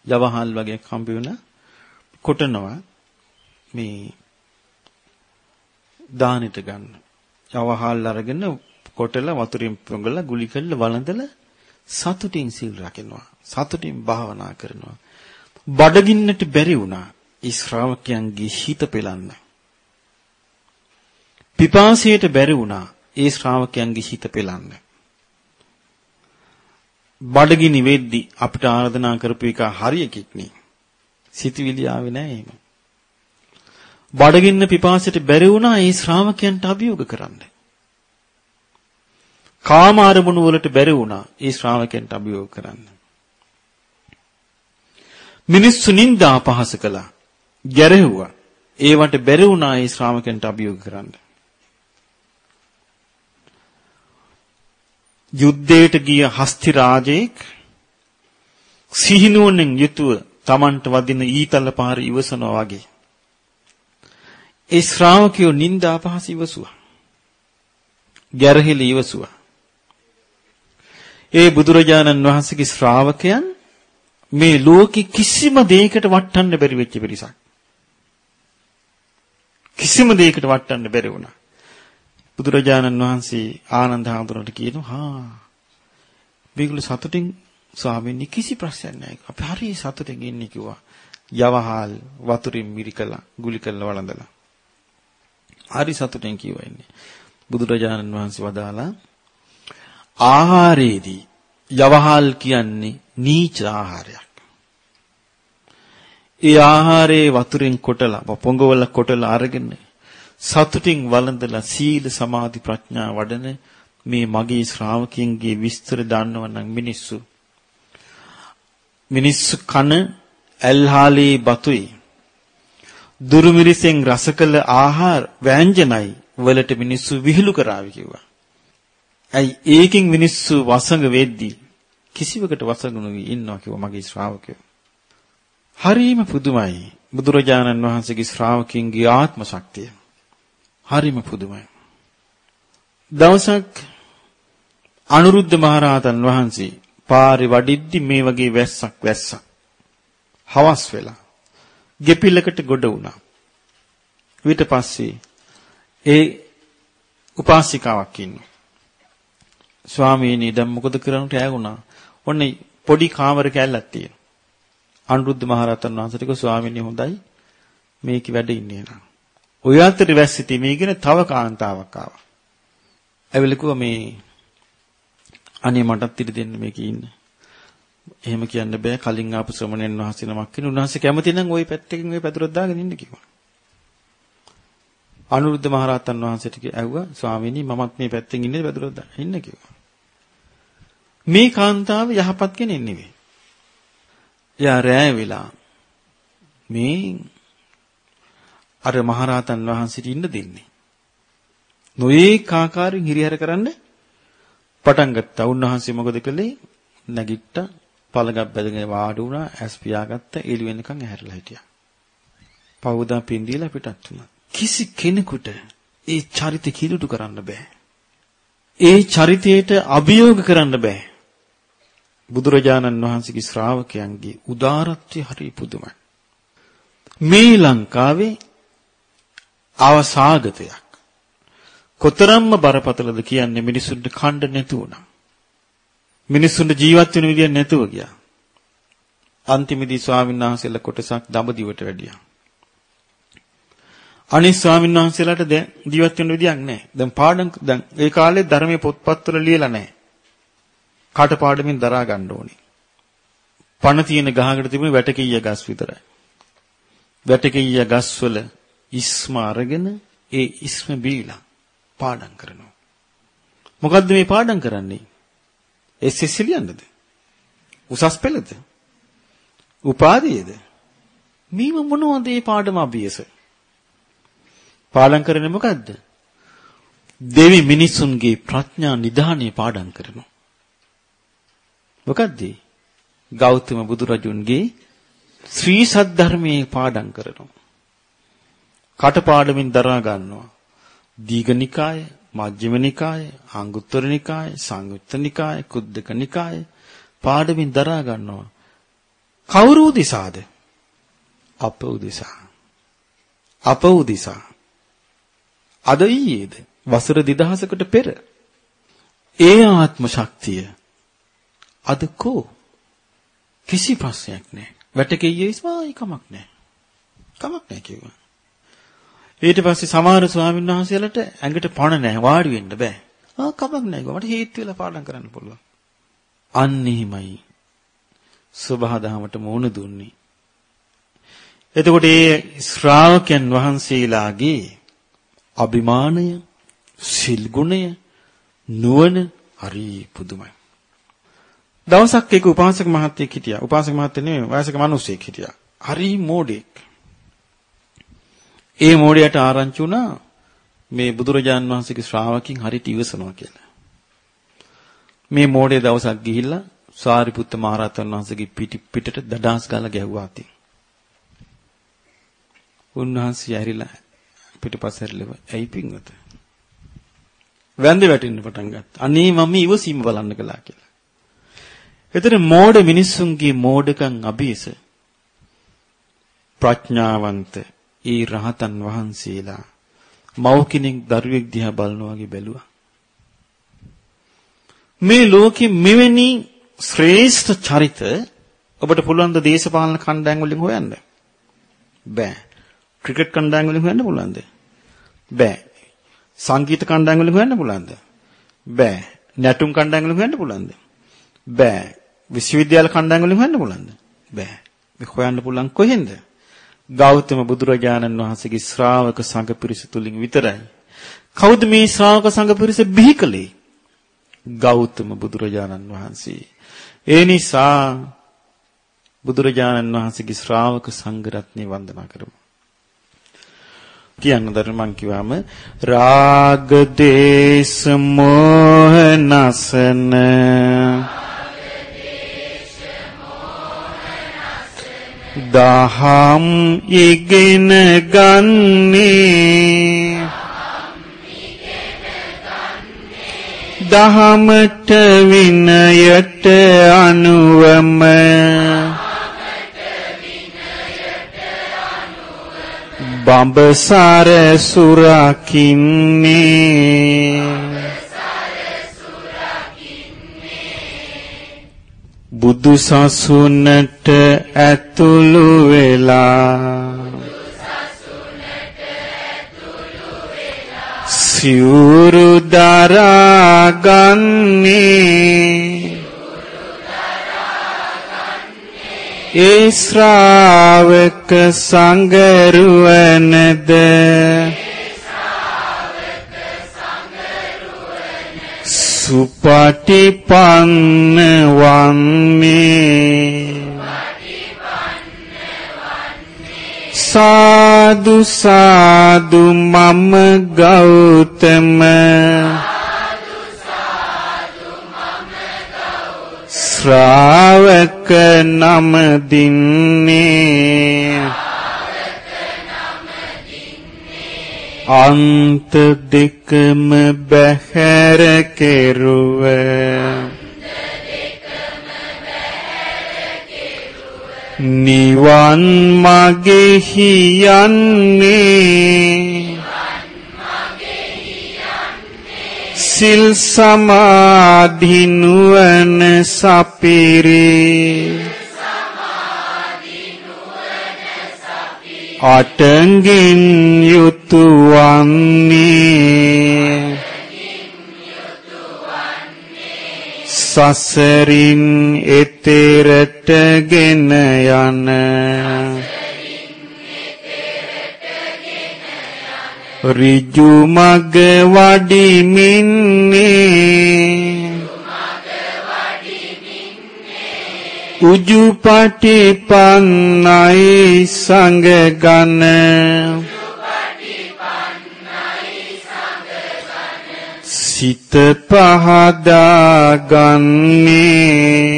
[SPEAKER 1] යවහල් වගේ කම්බි වුණා කොටනවා මේ දානෙට ගන්න. යවහල් අරගෙන කොටලා වතුරින් පොඟලා ගුලි කරලා වළඳලා සතුටින් සීල් රකින්නවා. සතුටින් භාවනා කරනවා. බඩගින්නට බැරි වුණා. ඒ ශ්‍රාවකයන්ගේ හිත පෙලන්න. පිපාසයට බැරි වුණා. ඒ ශ්‍රාවකයන්ගේ හිත පෙලන්න. බඩගිනි වෙද්දි අපිට ආරාධනා කරපු එක හරියකික් නේ. සිතවිලි ආවේ නැහැ එහෙම. බඩගින්න පිපාසයට බැරි වුණා ඒ ශ්‍රාවකයන්ට අභියෝග කරන්න. කාම අරමුණු වලට බැරි වුණා ඒ ශ්‍රාවකයන්ට අභියෝග කරන්න. මිනිස්සු නින්දා පහස කළා. ගැරෙව්වා. ඒවට බැරි වුණා ඒ ශ්‍රාවකයන්ට අභියෝග කරන්න. යුද්ධයට ගිය හස්ති රාජෙක් සිහිනුවණෙන් යුතුව Tamanට වදින ඊතල පහර ඉවසනවා වගේ. ඒ ශ්‍රාවකයෝ නිന്ദා පහස ඉවසුවා. ගැරහිලි ඉවසුවා. ඒ බුදුරජාණන් වහන්සේගේ ශ්‍රාවකයන් මේ ලෝකෙ කිසිම දෙයකට වටන්න බැරි වෙච්ච පිරිසක්. කිසිම දෙයකට වටන්න බැරි වුණා. බුදුරජාණන් වහන්සේ ආනන්ද හාමුදුරන්ට කියනවා හා මේගොල්ලෝ සතුටින් ස්වාමීනි කිසි ප්‍රශ්නයක් නැහැ. අපි හරි සතුටින් ඉන්නේ කිව්වා. යවහල් වතුරින් මිරිකලා ගුලි කළා වළඳලා. හරි සතුටින් කිව්වා ඉන්නේ. බුදුරජාණන් වහන්සේ වදාලා ආහාරයේදී යවහල් කියන්නේ නීච ආහාරයක්. ඒ ආහාරයේ වතුරෙන් කොටලා පොඟවල කොටලා අරගෙන සතුටින් වළඳලා සීල සමාධි ප්‍රඥා වඩන මේ මගේ ශ්‍රාවකයන්ගේ විස්තර දන්නවනම් මිනිස්සු මිනිස්සු කන ඇල්හාලේ බතුයි දුරුමිරිසෙන් රසකල ආහාර ව්‍යංජනයි වලට මිනිස්සු විහිළු කරાવી කිව්වා. ඇයි ඒකෙන් මිනිස්සු වසඟ වෙද්දී කිසිවකට වසඟ නොවි ඉන්නවා කිව්වා මගේ ශ්‍රාවකයෝ. හරීම පුදුමයි බුදුරජාණන් වහන්සේගේ ශ්‍රාවකින්ගේ ආත්ම ශක්තිය. හරිම පුදුමයි. දවසක් අනුරුද්ධ මහරහතන් වහන්සේ පාරේ වඩිද්දි මේ වගේ වැස්සක් වැස්සා. හවස් වෙලා ගෙපිල්ලකට ගොඩ වුණා. ඊට පස්සේ ඒ උපාසිකාවක් ඉන්නවා. ස්වාමීනි දැන් මොකද කරන්නට ඈගුණා. ඔන්නේ පොඩි කාමර කැල්ලක් තියෙනවා. අනුරුද්ධ මහරහතන් වහන්සේට කිව්වා ස්වාමීනි හොඳයි මේක වැඩ ඉන්නේ නා. ඔය අතරේ වැස්සි තීමීගෙන තව කාන්තාවක් ආවා. ඇවිල්ලා කිව්වා මේ අනේ මටත් ඉඩ දෙන්න මේකේ ඉන්න. එහෙම කියන්න බෑ කලින් ආපු ශ්‍රමණයන් වහන්සේ නමක් කෙනෙක් උන්වහන්සේ කැමති නම් ওই පැත්තකින් ওই පැදුරක් දාගෙන ඉන්න කිව්වා. අනුරුද්ධ මහරහතන් වහන්සේට ඇහුවා ස්වාමීනි මමත් මේ පැත්තෙන් ඉන්නේ පැදුරක් දාගෙන ඉන්න කිව්වා. මේ කාන්තාව යහපත් කෙනෙක් නෙවෙයි. එයා රෑ වෙලා මේ අර මහරහතන් වහන්සේට ඉන්න දෙන්නේ. නොයේක ආකාරයෙන් හිරිහැර කරන්න පටන් ගත්තා. උන්වහන්සේ මොකද කළේ? නැගිට්ටා, පළගක් බැදගෙන වාඩි වුණා, ඇස් පියාගත්ත, එළි වෙනකන් ඇහැරලා හිටියා. පවුදා පින්දීලා පිටත් වුණා. කිසි කෙනෙකුට ඒ චරිත කිලුටු කරන්න බෑ. ඒ චරිතයට අභියෝග කරන්න බෑ. බුදුරජාණන් වහන්සේගේ ශ්‍රාවකයන්ගේ උදාරත්වය හරි පුදුමයි. මේ ලංකාවේ අවසාගතයක්. කොතරම්ම බරපතලද කියන්නේ මිනිසුන්ට කණ්ඩ නැතු වුණා. මිනිසුන්ට ජීවත් වෙන විදියක් නැතුව ගියා. අන්තිමේදී ස්වාමීන් වහන්සේලා කොටසක් දඹදිවට වැඩියා. අනිත් ස්වාමීන් වහන්සේලාට දැන් ජීවත් වෙන්න විදියක් නැහැ. දැන් පාඩම් දැන් ඒ කාලේ ධර්මයේ පොත්පත්වල ලියලා නැහැ. කටපාඩමින් දරා ගන්න ඕනේ. පණ තියෙන ගහකට තිබුණේ වැටකීය ගස් විතරයි. වැටකීය ගස්වල ඉස්ම අරගෙන ඒ ඉස්ම බීලා පාඩම් කරනවා. මොකද්ද මේ පාඩම් කරන්නේ? SSC ලියන්නද? උසස් පෙළද? උපාධියද? මේව මොනවද මේ පාඩම අභියස? පාඩම් කරන්නේ මොකද්ද? දෙවි මිනිසුන්ගේ ප්‍රඥා නිධානය පාඩම් කරනවා. මොකද්ද? ගෞතම බුදුරජුන්ගේ ශ්‍රී සද්ධර්මයේ පාඩම් කරනවා. කටපාඩමින් දරා ගන්නවා. දීඝනිකාය, මජ්ක්‍ධිම නිකාය, අංගුත්තර නිකාය, සංයුත්ත නිකාය, කුද්දක නිකාය පාඩමින් දරා ගන්නවා. කවුරු උදෙසාද? අප උදෙසා. අප උදෙසා. අද ඊයේද වසර 2000කට පෙර ඒ ආත්ම ශක්තිය අද කෝ කිසි ප්‍රශ්නයක් නැහැ. වැටකෙయ్యේ ඉස්මායි කමක් නැහැ. කමක් නැහැ කිව්වා. ඊට පස්සේ සමහර ස්වාමීන් වහන්සේලාට ඇඟට පණ නැහැ වාඩි වෙන්න බෑ. ආ කමක් නැහැ මට හේතු වෙලා පාඩම් කරන්න පුළුවන්. අන්න එහෙමයි. සබහාදහමට මෝන දුන්නේ. එතකොට ඒ ශ්‍රාවකයන් වහන්සේලාගේ අභිමානය, සිල් ගුණය, නුවණ හරි පුදුමයි. දවසක් එක උපාසක මහත්තයෙක් හිටියා. උපාසක මහත්තයා නෙමෙයි වයසක මිනිහෙක් හිටියා. හරි මෝඩෙක්. ඒ මෝඩයට ආරංචි වුණා මේ බුදුරජාන් වහන්සේගේ ශ්‍රාවකින් හරියට ඉවසනවා කියලා. මේ මෝඩේ දවසක් ගිහිල්ලා සාරිපුත්ත මහරහතන් වහන්සේගේ පිටි පිටට දඩාස් ගාලා ගැහුවා අතින්. උන්වහන්සේ ඇරිලා පිටපස්ස ඇරිලව ඇයි පින්වත? වැන්දේ වැටෙන්න පටන් ගත්තා. අනේ මම ඉවසීම බලන්න කළා කියලා. එතන මෝඩ මිනිස්සුන්ගේ මෝඩකම් අභියස ප්‍රඥාවන්ත ඒ රහතන් වහන්සේලා මව් කෙනෙක් දරුවෙක් දිහා බලනවා වගේ බැලුවා. මේ ලෝකෙ මෙවැනි ශ්‍රේෂ්ඨ චරිත ඔබට පුළුවන් ද දේශපාලන කණ්ඩායම් වලින් හොයන්න? බෑ. ක්‍රිකට් කණ්ඩායම් වලින් හොයන්න පුළුවන්ද? බෑ. සංගීත කණ්ඩායම් වලින් හොයන්න පුළුවන්ද? බෑ. නැටුම් කණ්ඩායම් වලින් හොයන්න පුළුවන්ද? බෑ. විශ්වවිද්‍යාල කණ්ඩායම් වලින් හොයන්න පුළුවන්ද? බෑ. මේ හොයන්න පුළුවන් කොහෙන්ද? ගෞතම බුදුරජාණන් වහන්සේගේ ශ්‍රාවක සංඝ පිරිස තුලින් විතරයි. කවුද මේ ශ්‍රාවක සංඝ පිරිස බිහි කළේ? ගෞතම බුදුරජාණන් වහන්සේ. ඒ නිසා බුදුරජාණන් වහන්සේගේ ශ්‍රාවක සංඝ රත්නේ වන්දනා කරමු. කියන්න දර මං කිව්වම රාග දේශ මොහ නසන දහම් ඉගෙන ගන්නේ. දහමට විනයට අනුවම. බඹසාර සුරකින්නේ. බුදු සසුනට ඇතුළු වෙලා. සිවුරු දරාගන්නේ. ඒ ශ්‍රාවක සංගරුවනද. සුපටිපන්න වන්නේ සාදු සාදු මම ගෞතම ශ්‍රාවක නම දින්නේ අන්ත දෙකම බහැර කෙරුවේ. නිවන් මගෙහි යන්නේ. සිල් සමාධි නුවණ සපිරේ. අටංගින් යුතු වන්නේ සසරින් එතෙරට ගෙන යන ඍජු මග වඩිමින්නේ. උජුපටිපන්නයි සංග සිත පහදා ගන්නේ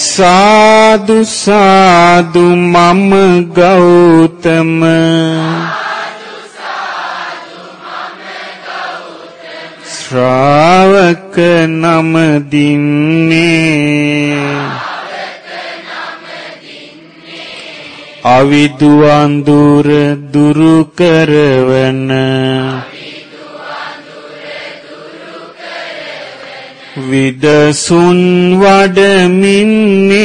[SPEAKER 1] සාදු සාදු මම ගෞතම. ශ්‍රාවක නම දින්නේ. අවිදු අඳුර දුරු කරවන විදසුන් වඩමින්නේ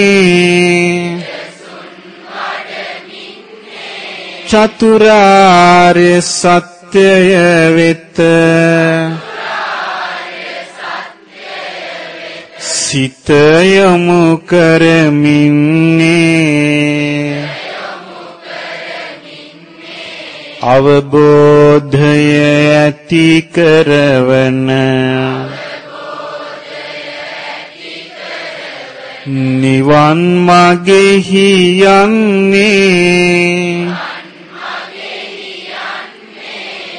[SPEAKER 1] චතුරාර්ය සත්‍යය වෙත සිත යොමු කරමින්නේ අවබෝධය ඇති කරවන නිවන් මාගෙහි යන්නේ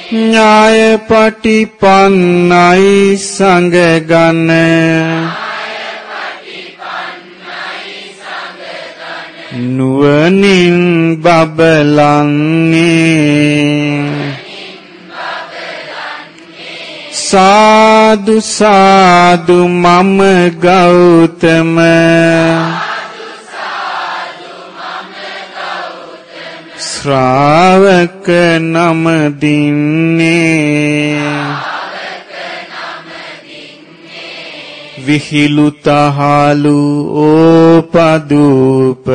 [SPEAKER 1] ඥාය පටිපන්නයි සංගගන නුවණින් බබලන්නේ සාදු සාදු මම ගෞතම ශ්‍රාවක නම දින්නේ විහිලු තහලු ඕපදූප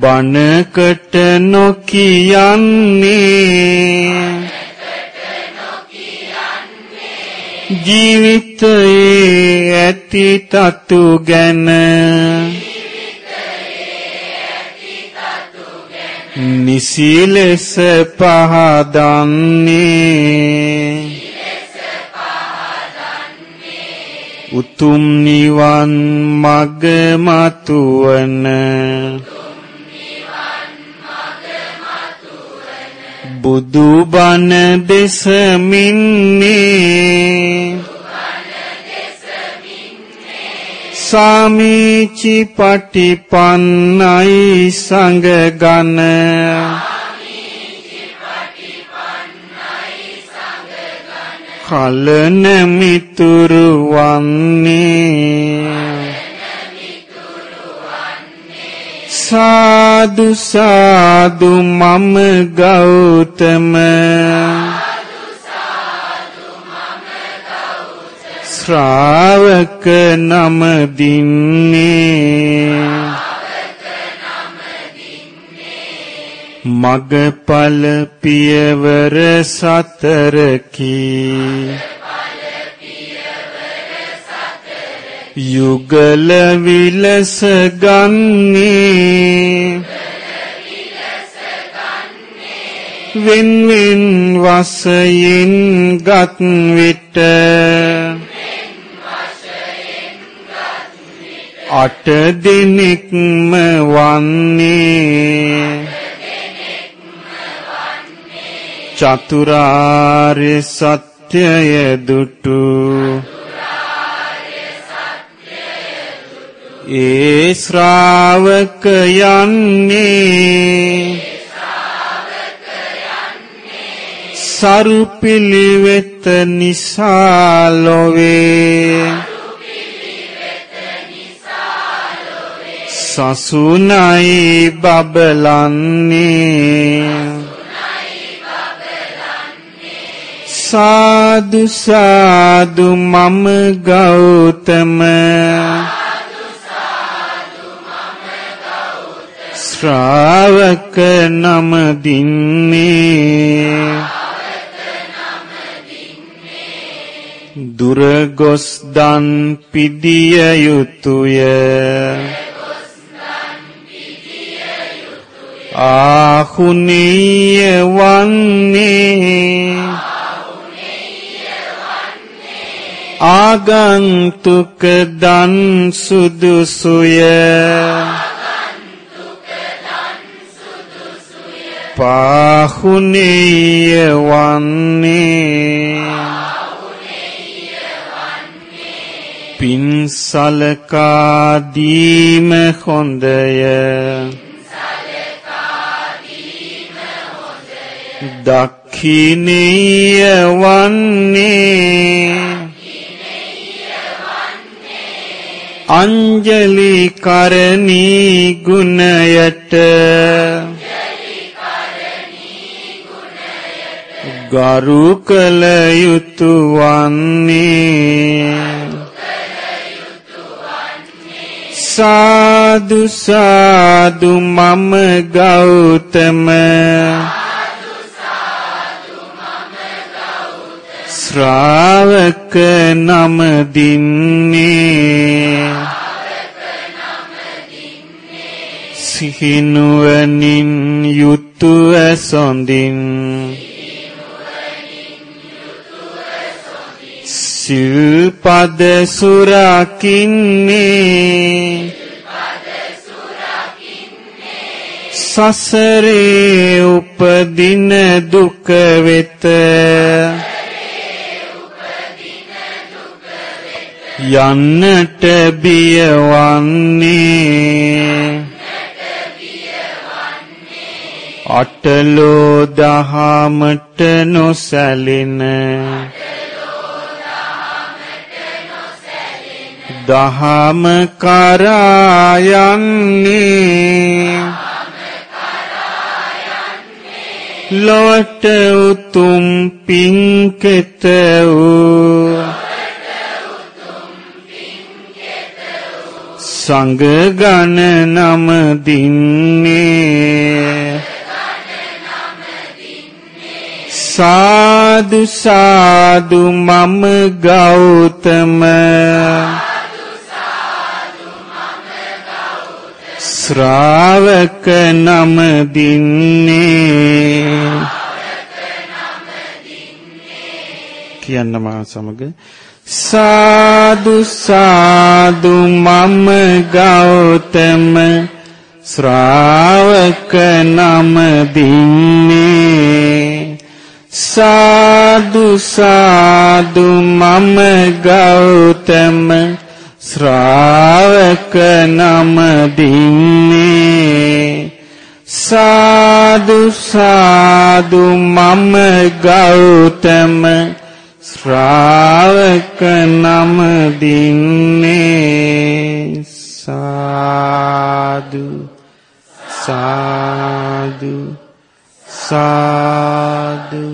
[SPEAKER 1] බණකට නොකියන්නේ. ජීවිතයේ ඇති තතු ගැන නිසි ලෙස පහදන්නේ. උතුම් නිවන් මග මතුවන. බුදු බණ දෙසමින්නේ සාමීචි පටිපන්නයි සංගගන කලන මිතුරු වන්නේ. සාදු සාදු මම ගෞතම. ශ්‍රාවක නම දින්නේ. මගපල පියවර සතරකී. යුගල විලස ගන්නේ. වෙන්වෙන් වසයෙන් ගත් විට අට දෙනෙක්ම වන්නේ. චතුරාර්ය සත්‍යය දුටු. ඒ ශ්‍රාවක යන්නේ. සරු පිළිවෙත නිසා ලොවේ. සසුනයි බබලන්නේ. සාදු සාදු මම ගෞතම. ශ්‍රාවක නම දින්නේ. දුර ගොස් දන් පිදිය යුතුය. ආහුනීය වන්නේ ආගන්තුක දන් සුදුසුය පාහුනේය වන්නේ පින්සලකා දීම හොඳය දක්ඛිනීය වන්නේ. අංජලි කරණී ගුණයට. ගරු කළ යුතු වන්නේ. සාදු සාදු මම ගෞතම. ශ්‍රාවක නම දින්නේ. සිහිනුවනින් යුතු ඇසොඳින් සිල්පද සුරකින්නේ. සසරේ උපදින දුක වෙත. යන්නට බියවන්නේ. අටලෝ දහමට නොසැලෙන. දහම කරා යන්නේ. ලොවට උතුම් පින්කෙත වූ සංඝ ගණ නම දින්නේ. සාදු සාදු මම ගෞතම. ශ්‍රාවක නම දින්නේ. කියන්න මා සමග සාදු සාදු මම ගෞතම ශ්‍රාවක නම දින්නේ. සාදු සාදු මම ගෞතම ශ්‍රාවක නම දින්නේ. සාදු සාදු මම ගෞතම ශ්‍රාවක නම දින්නේ සාදු සාදු සාදු.